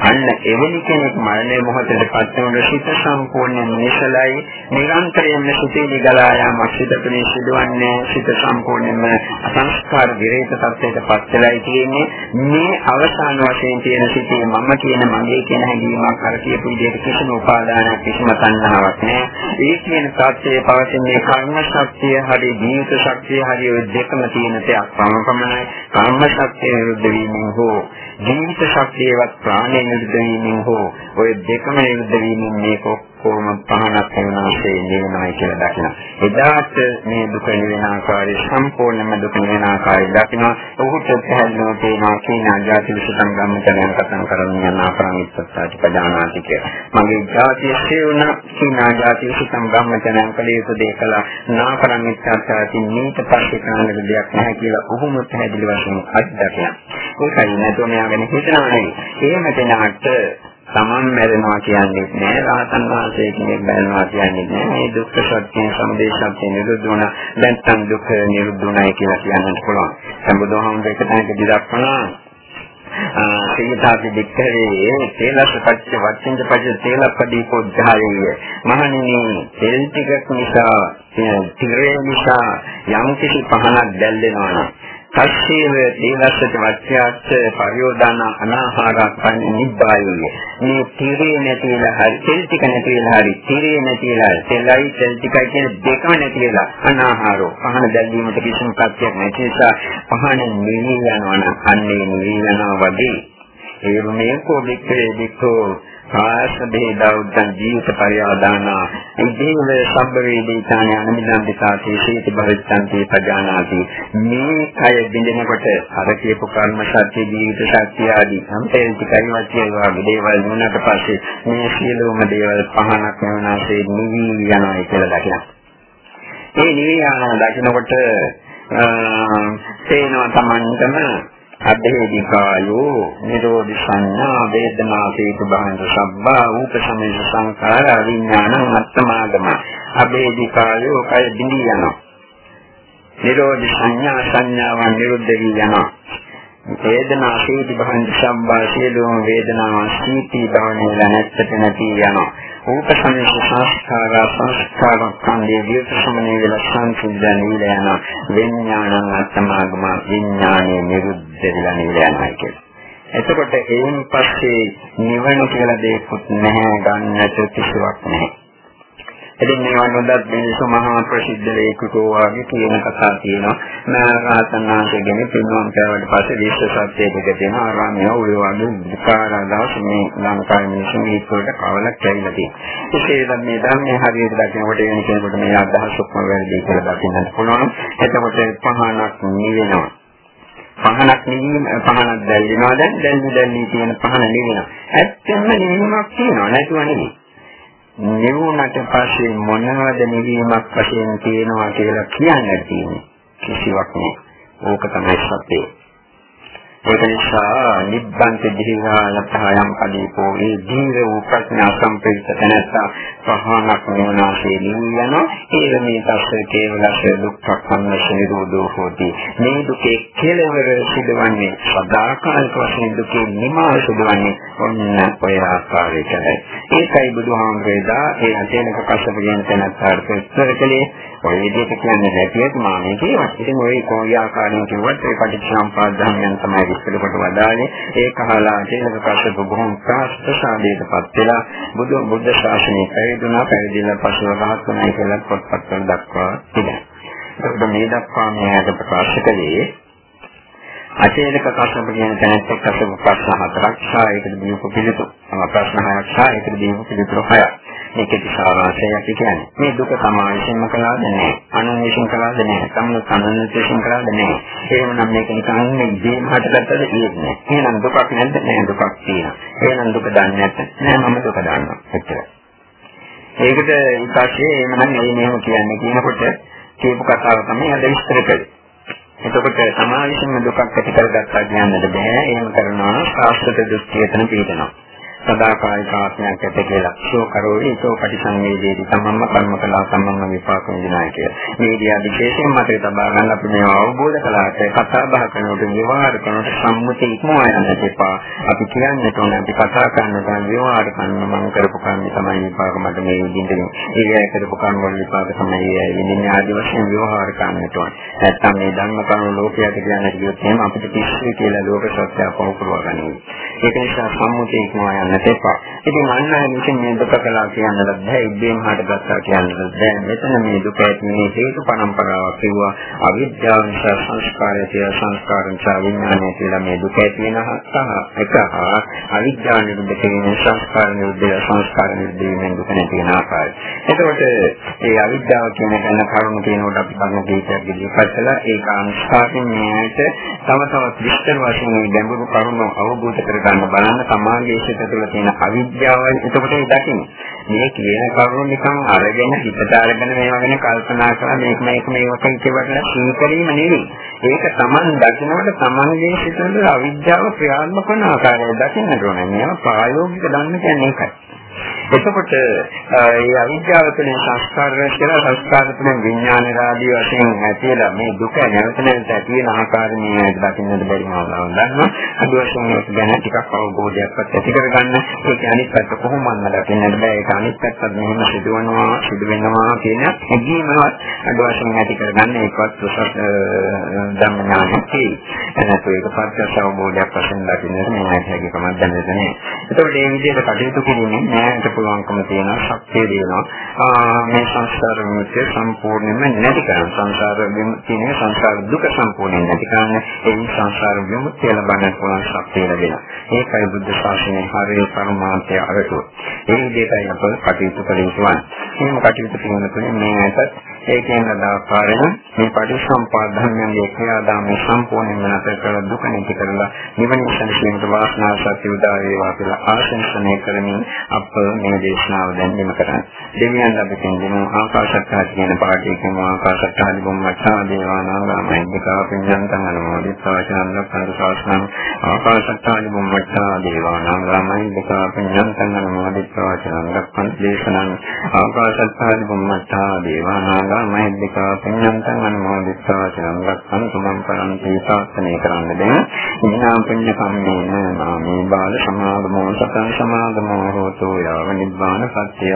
අන්න එවැනි කෙනෙක් මරණය මොහොතේ පත් වෙන සිත සම්පූර්ණයෙන් නිසලයි නිරන්තරයෙන්ම සිතේ ගලා යාමක් සිත තුනේ සිදුවන්නේ සිත සම්පූර්ණයෙන්ම අසංස්කාර විරේත තත්ත්වයට පත් වෙලායි තියෙන්නේ. මේ අවසාන වශයෙන් තියෙන සිතේ මම කියන මගේ කියන හැඟීමක් අර කියපු විදිහට කිසිම උපාදානයක් කිසිම තණ්හාවක් නැහැ ඒ කියන තත්ත්වයේ පවතින්නේ කර්ම ශක්තිය හරි ජීවිත ශක්තිය හරි ඔය දෙකම තියෙන දෙයක් පමණයි. කර්ම ශක්තිය නිරුද්ධ වීමෙන් හෝ ජීවිත ශක්තියවත් ප්‍රාණය නිරුද්ධ වීමෙන් හෝ ඔය දෙකම නිරුද්ධ වීමෙන් මේක කොහොම පහනක් වෙනාසේ නිවෙනයි කියලා දකිනවා. එදාට මේ දුක නිවෙන ආකාරය සම්පූර්ණයෙන්ම දුක නිවෙන ආකාරය දකිනවා. ඔහුට පැහැදිලිව තේනවා කීනා ජාති විසුතම් ගම්මතනයන් කතන කරන්න යන අපරමිත්තසාටි පදානාති කියලා. මගේ ජාතිය සේවන කීනා ජාති විසුතම් ගම්මතනයන් කලේ යුතු දේ කළා. නාපරමිත්තසාටි නීත පස්සේ කරන්න දෙයක් නැහැ කියලා ඔහුම පැහැදිලි වශයෙන් අත්දකිනවා. ඒකයි නේද මෙයා ගැන හිතනවා නෙවෙයි. එහෙම දෙනාට තමන් මැරෙනවා කියන්නේ නෑ රහතන් වහන්සේ කෙනෙක් මැරෙනවා කියන්නේ නෑ. මේ දුක්ඛ සත්‍ය සමුදය සත්‍ය නිරුද්ධ වුණ. නැත්නම් දුක නිරුද්ධ වුණයි කියලා කියන්නත් පුළුවන්. දැන් බුදුහාමුදුරේ එක තැනකදී දක්වනවා සීතාපි දික්කරේ තේලස පච්ච වච්චින්ද පච්ච තේලපදී පොද්ධායේ මහණෙනි තෙල් ටිකක් නිසා තිරේ නිසා යම් කිසි පහනක් දැල්වෙනවා තස්සේව දීලස්සට වච්චාච්ච පරියෝදාන අනාහාරපන් නිබ්බායුය. මේ තීරේ නැතිලා හරි තෙල් ටික නැතිලා හරි තීරේ නැතිලා තෙලයි තෙල් ටිකයි කියන දෙකම නැතිලා අනාහාරෝ පහන දැල්වීමට කිසිම කර්තයක් නැති නිසා පහන නිවි යනවා නම් අන්නේ නිවි යනවා වගේ ඒ මේ කෝලිකේ විකෝ ආස බේදා උද්දන් ජීවිත පරිආදාන ඉදීව සම්බ වේදිතාන අනිමිදන්තිකාතේ සීති භවිස්සන්ති පජානාති මේ කය බින්දෙනකොට අර කියපු කර්ම ශක්තිය ජීවිත ශක්තිය ආදී සම්පේල් ටිකයි වචේ වගේ දේවල් වුණාට පස්සේ මේ සියලුම දේවල් පහනක් වෙනාසේ නිවි යනවා කියලා දකිනවා. ඒ නිවි යනවා දකිනකොට තේනවා Tamanටම අධේදිකායෝ නිරෝධ සංඥා වේදනා හේතු බහින්ද සබ්බා උපසමේස සංඛාර විඥානං අත්තමාගම. අධේදිකායෝ කය බිඳී යනවා. නිරෝධ සංඥා සංඥාවන් නිරුද්ධ වී යනවා. වේදනා හේතු බහින්ද සබ්බා සියලුම වේදනා සීති භවනේ නැත්තට නැති යනවා. රූපසමේශ සංස්කාර සංස්කාර කන්දේ විත සමනේ වෙලා සංසිද්ධ නිවිල යන විඥානං අත්තමාගම විඥානේ නිරුද්ධ වෙලා නිවිල යනවා කියන්නේ. එතකොට එයින් පස්සේ නිවන කියලා දෙයක් නැහැ ගන්නට කිසිවක් නැහැ. ඉතින් මේවා නොදත් මිනිස්සු මහා ප්‍රසිද්ධ ලේඛකෝ වගේ කියන කතා තියෙනවා. නාරහතන් වහන්සේගෙන පින්නම් කෑවට පස්සේ විශ්ව සත්‍ය දෙක දෙන ආරාමයේ ඔය වගේ විකාරදාස මේ ලංකාවේ මිනිස්සු මේකට කවලක් ඇවිල්ලා තියෙනවා. ඒකේ මේ ධර්මයේ හරියට දකිනකොට වෙන කෙනෙකුට මේ අදහස් ඔක්කොම වැරදි කියලා දකින්නත් පුළුවන්. එතකොට පහනක් නිවෙනවා. පහනක් නිවීම පහනක් දැල්වෙනවා දැන් දැල්වි දැල්වි තියෙන පහන නිවෙනවා. ඇත්තම නිවීමක් තියෙනවා නැතුව නෙවෙයි. නිවුණට පස්සේ මොනවද නිවීමක් වශයෙන් තියෙනවා කියලා කියන්න තියෙන්නේ කිසිවක් නෑ. ඕක තමයි සත්‍යය. ඒක නිසා නිබ්බන්ත දිහිවාලතයන් කදීපෝ ඒ දීර්ඝ වූ ප්‍රඥා සම්ප්‍රයුක්ත තැනැත්තා පහනක් නොනාසේ නියන ඒ මේ තස්සේ කේවලස දුක්ඛ සම්මස නිරෝධෝ හෝති. මේ දුකේ කෙලවර සිදුවන්නේ සදාකාලික වශයෙන් දුකේ නිමාව සිදුවන්නේ ඔන්න ඔය ආකාරයටයි. ඒකයි බුදුහාමුදුරේදා ඒ අධ්‍යයනක කස්සප කියන තැනත්තාට ප්‍රශ්න කළේ. ඔය විදිහට කියන්නේ නැතිවත් මානේ කියවත් ඉතින් ඔය කොයි ආකාරයෙන් කිව්වත් ඒ පටිච්චසමුප්පාද ධර්මයන් තමයි විස්තර කොට වදාළේ ඒක අහලා ජීනක කස්සප බොහොම ප්‍රාස්තසාදයටපත් වෙලා බුදු බුද්ධ ශාසනය පැවිදුණා පැවිදිලා පසුව රහත් වුණා කියලා පොත්පත්වල දක්වා තිබෙනවා. ඒක මේ දක්වා මෙයාට ප්‍රකාශ කළේ අචේලක කස්සප කියන තැනත් එක්ක කස්සප ප්‍රශ්න හතරක් සහ ඒකට දීපු පිළිතුරු. ප්‍රශ්න හයක් සහ ඒකට දීපු පිළිතුරු හයක්. මේකේ සාරාංශය අපි කියන්නේ. මේ දුක සමාවෙන්ම කළාද නැහැ. අනුන්විෂින් කළාද නැහැ. සම්මුත සම්මුතියෙන් කළාද නැහැ. එහෙමනම් මේක නිකන් මේ ජීව හටගත්තද කියන්නේ. එහෙනම් දුකක් නැද්ද? නැහැ දුකක් තියෙනවා. එහෙනම් දුක දන්නේ නැත්නම් නෑ මම දුක දන්නවා. එච්චරයි. ඒකට ඊපස්සේ එහෙමනම් මේ මෙහෙම කියන්නේ කියනකොට කියපු කතාව තමයි අද විස්තර කළේ. එතකොට සමාවිෂම දුකක් ඇති කරගත්තා කියන්නද බෑ. එහෙම කරනවා සාස්ත්‍ව දෘෂ්ටිය එතන පිටනවා. සදාකාලික ආත්මයක් ඇත කියලා. ශෝ කරෝයි ඒකෝ පටිසංවේදීති තමන්ම කර්ම කළා තමන්ම විපාක විඳිනායි කියලා. මේ දියා විශේෂයෙන් මතක තබා ගන්න අපි මේව අවබෝධ කළාට කතා බහ කරනකොට විවහාර කරනකොට සම්මුති ඉක්මවා යන්න එපා. අපි කියන්නේ තෝන අපි කතා කරනකොට විවහාර කරන මම කරපු කර්ම තමයි විපාක මට මේ විදිහට ඒ අය කරපු කර්ම වල විපාක තමයි ඒ අය විඳින්නේ ආදි වශයෙන් විවහාර කරන්නට ඕන. නැත්තම් මේ ධර්ම කරුණු ලෝකයට කියන්න කිව්වොත් එහෙම අපිට පිස්සුයි කියලා ලෝක සත්‍ය අපව කරවා ගන්නවා. ඒක නිසා සම්මුති ඉක්මවා යන්න කරන්නට එපා. ඉතින් අන්න අය විසින් මේ දුක කළා කියන්නත් බෑ, ඉබ්බේම හටගත්තා කියන්නත් බෑ. මෙතන මේ දුක ඇතිනේ හේතු පරම්පරාවක් කිව්වා. අවිද්‍යාව නිසා සංස්කාරය කියලා සංස්කාර නිසා විඥානය කියලා මේ දුක ඇති වෙනවා සහ එක හා අවිද්‍යාව නිරුද්ධ කිරීම සංස්කාර නිරුද්ධ සංස්කාර නිරුද්ධ වීමෙන් දුක නැති වෙන ආකාරය. එතකොට මේ අවිද්‍යාව කියන ගැන කරුණු කියනකොට අපි කරුණු කීපයක් ඉදිරිපත් කළා. ඒක අනුස්ථාපින් මෙයට තම තවත් විස්තර වශයෙන් ගැඹුරු කරුණු අවබෝධ කරගන්න බලන්න සමාජයේ සිට තුළ තියෙන අවිද්‍යාවයි එතකොට දකින්න. මේ කියන කරුණු නිකන් අරගෙන හිතට අරගෙන මේවා ගැන කල්පනා කරලා මේක මේක මේක කියවට සීකරීම නෙවෙයි. ඒක Taman දකින්නකොට Tamanගේ සිතේ අවිද්‍යාව ක්‍රියාත්මක කරන ආකාරය දකින්න ඕනේ. මේවා ප්‍රායෝගික දන්න කියන්නේ ඒකයි. එතකොට ඒ අවිද්‍යාව තුළින් සංස්කාර රැස් කරලා සංස්කාර තුළින් විඥාන රාදී වශයෙන් ඇතිලා මේ දුක නැවත නැවත ඇති වෙන ආකාරණිය දකින්නට බැරි මානව ගන්නවා. අද වශයෙන් මේක ගැන ටිකක් අවබෝධයක්වත් ඇති කරගන්න. ඒක අනිත් පැත්ත කොහොමද දකින්නට බෑ. ඒක අනිත් පැත්තත් මෙහෙම සිදුවනවා, සිදු වෙනවා කියන හැඟීමවත් අද වශයෙන් ඇති කරගන්න ඒකවත් උසස් ධම්මඥානකේ. එනතු ඒක පත්‍ය අවබෝධයක් වශයෙන් දකින්නට මේ හැකියාවක් දැනෙන්නේ නැහැ. ඒතකොට මේ විදිහට කටයුතු කිරීමෙන් නෑට පුළුවන්කම තියෙනවා, ශක්තිය දෙනවා. මේ සංස්කාර විමුක්තිය සම්පූර්ණයෙන්ම නැති කරන සංසාර විමුක්තිය සංසාර දුක සම්පූර්ණයෙන් නැති කරන ඒ සංසාර විමුක්තිය ලබන්න පුළුවන් ශක්තිය ලැබෙනවා. ඒකයි බුද්ධ ශාසනයේ හරිය පරමාර්ථය අරටුව. ඒ විදිහටයි අප කටයුතු කළ යුතුයි. මේ කටයුතු කිරීමතුලින් මේ ඇතත් ඒකෙන් අදාකාරයෙන් මේ පටිසම්පාද ධර්මයේ ක්‍රියාදාමය සම්පූර්ණයෙන්ම නැතර කර දුක නැති කරලා නිවන සංසිඳීමට වාසනාව සත්‍ය උදා වේවා කියලා ආශිර්වාදනය කරමින් අප මේ දේශනාව දැන් නිම කරන්නේ. දෙවියන් අපි කියන ආකාශත්තා කියන පාඩේකම ආකාශත්තාදි බොම්මච්ඡා දේවානාගාමයිකා පිඤ්ඤන්තං අනුමෝදිතා චනන්ද පරිසාසනං ආකාශත්තාදි බොම්මච්ඡා දේවානාගාමයිකා පිඤ්ඤන්තං අනුමෝදිතා චනන්ද පරිදේශනං ආකාශත්තාදි බොම්මච්ඡා දේවානාගාමයිකා පිඤ්ඤන්තං අනුමෝදිතා චනන්ද පරිසමං පරන්ති සාසනය කරන්න දැන් ඉන්නා පුඤ්ඤ කම්මේන නාමේ බාල සමාගමෝ සතං සමාගමෝ හෝතු යාව නිබ්බාන පත්‍ය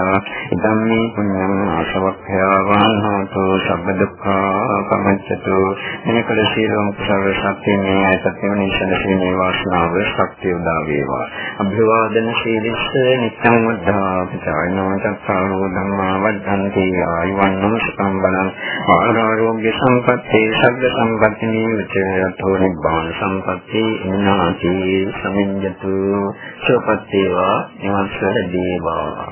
ඉදම්මේ පුඤ්ඤං ආශවක්ඛයාවාන් හෝතු සබ්බ දුක්ඛා පමච්චතු මේකල සීලවම් කුසල ශක්තිය මේ ඇතත් වෙන ඉස්සනසීමේ වාසනාව ශක්තිය උදා වේවා අභිවාදන සීලිස්ස නිත්‍යං වද්ධා පිටායනෝ චක්ඛාරෝ ධම්මා වද්ධන්ති ආයුවන්නෝ සුඛං බලං ආරෝග්‍ය සම්පත්තේ සබ්බ සම්පatti නිවිචයතෝ නිබ්බාන සම්පatti ඉනාති සමිඤ්ඤතු සෝපත්තේවා නිවන් සර දේවා.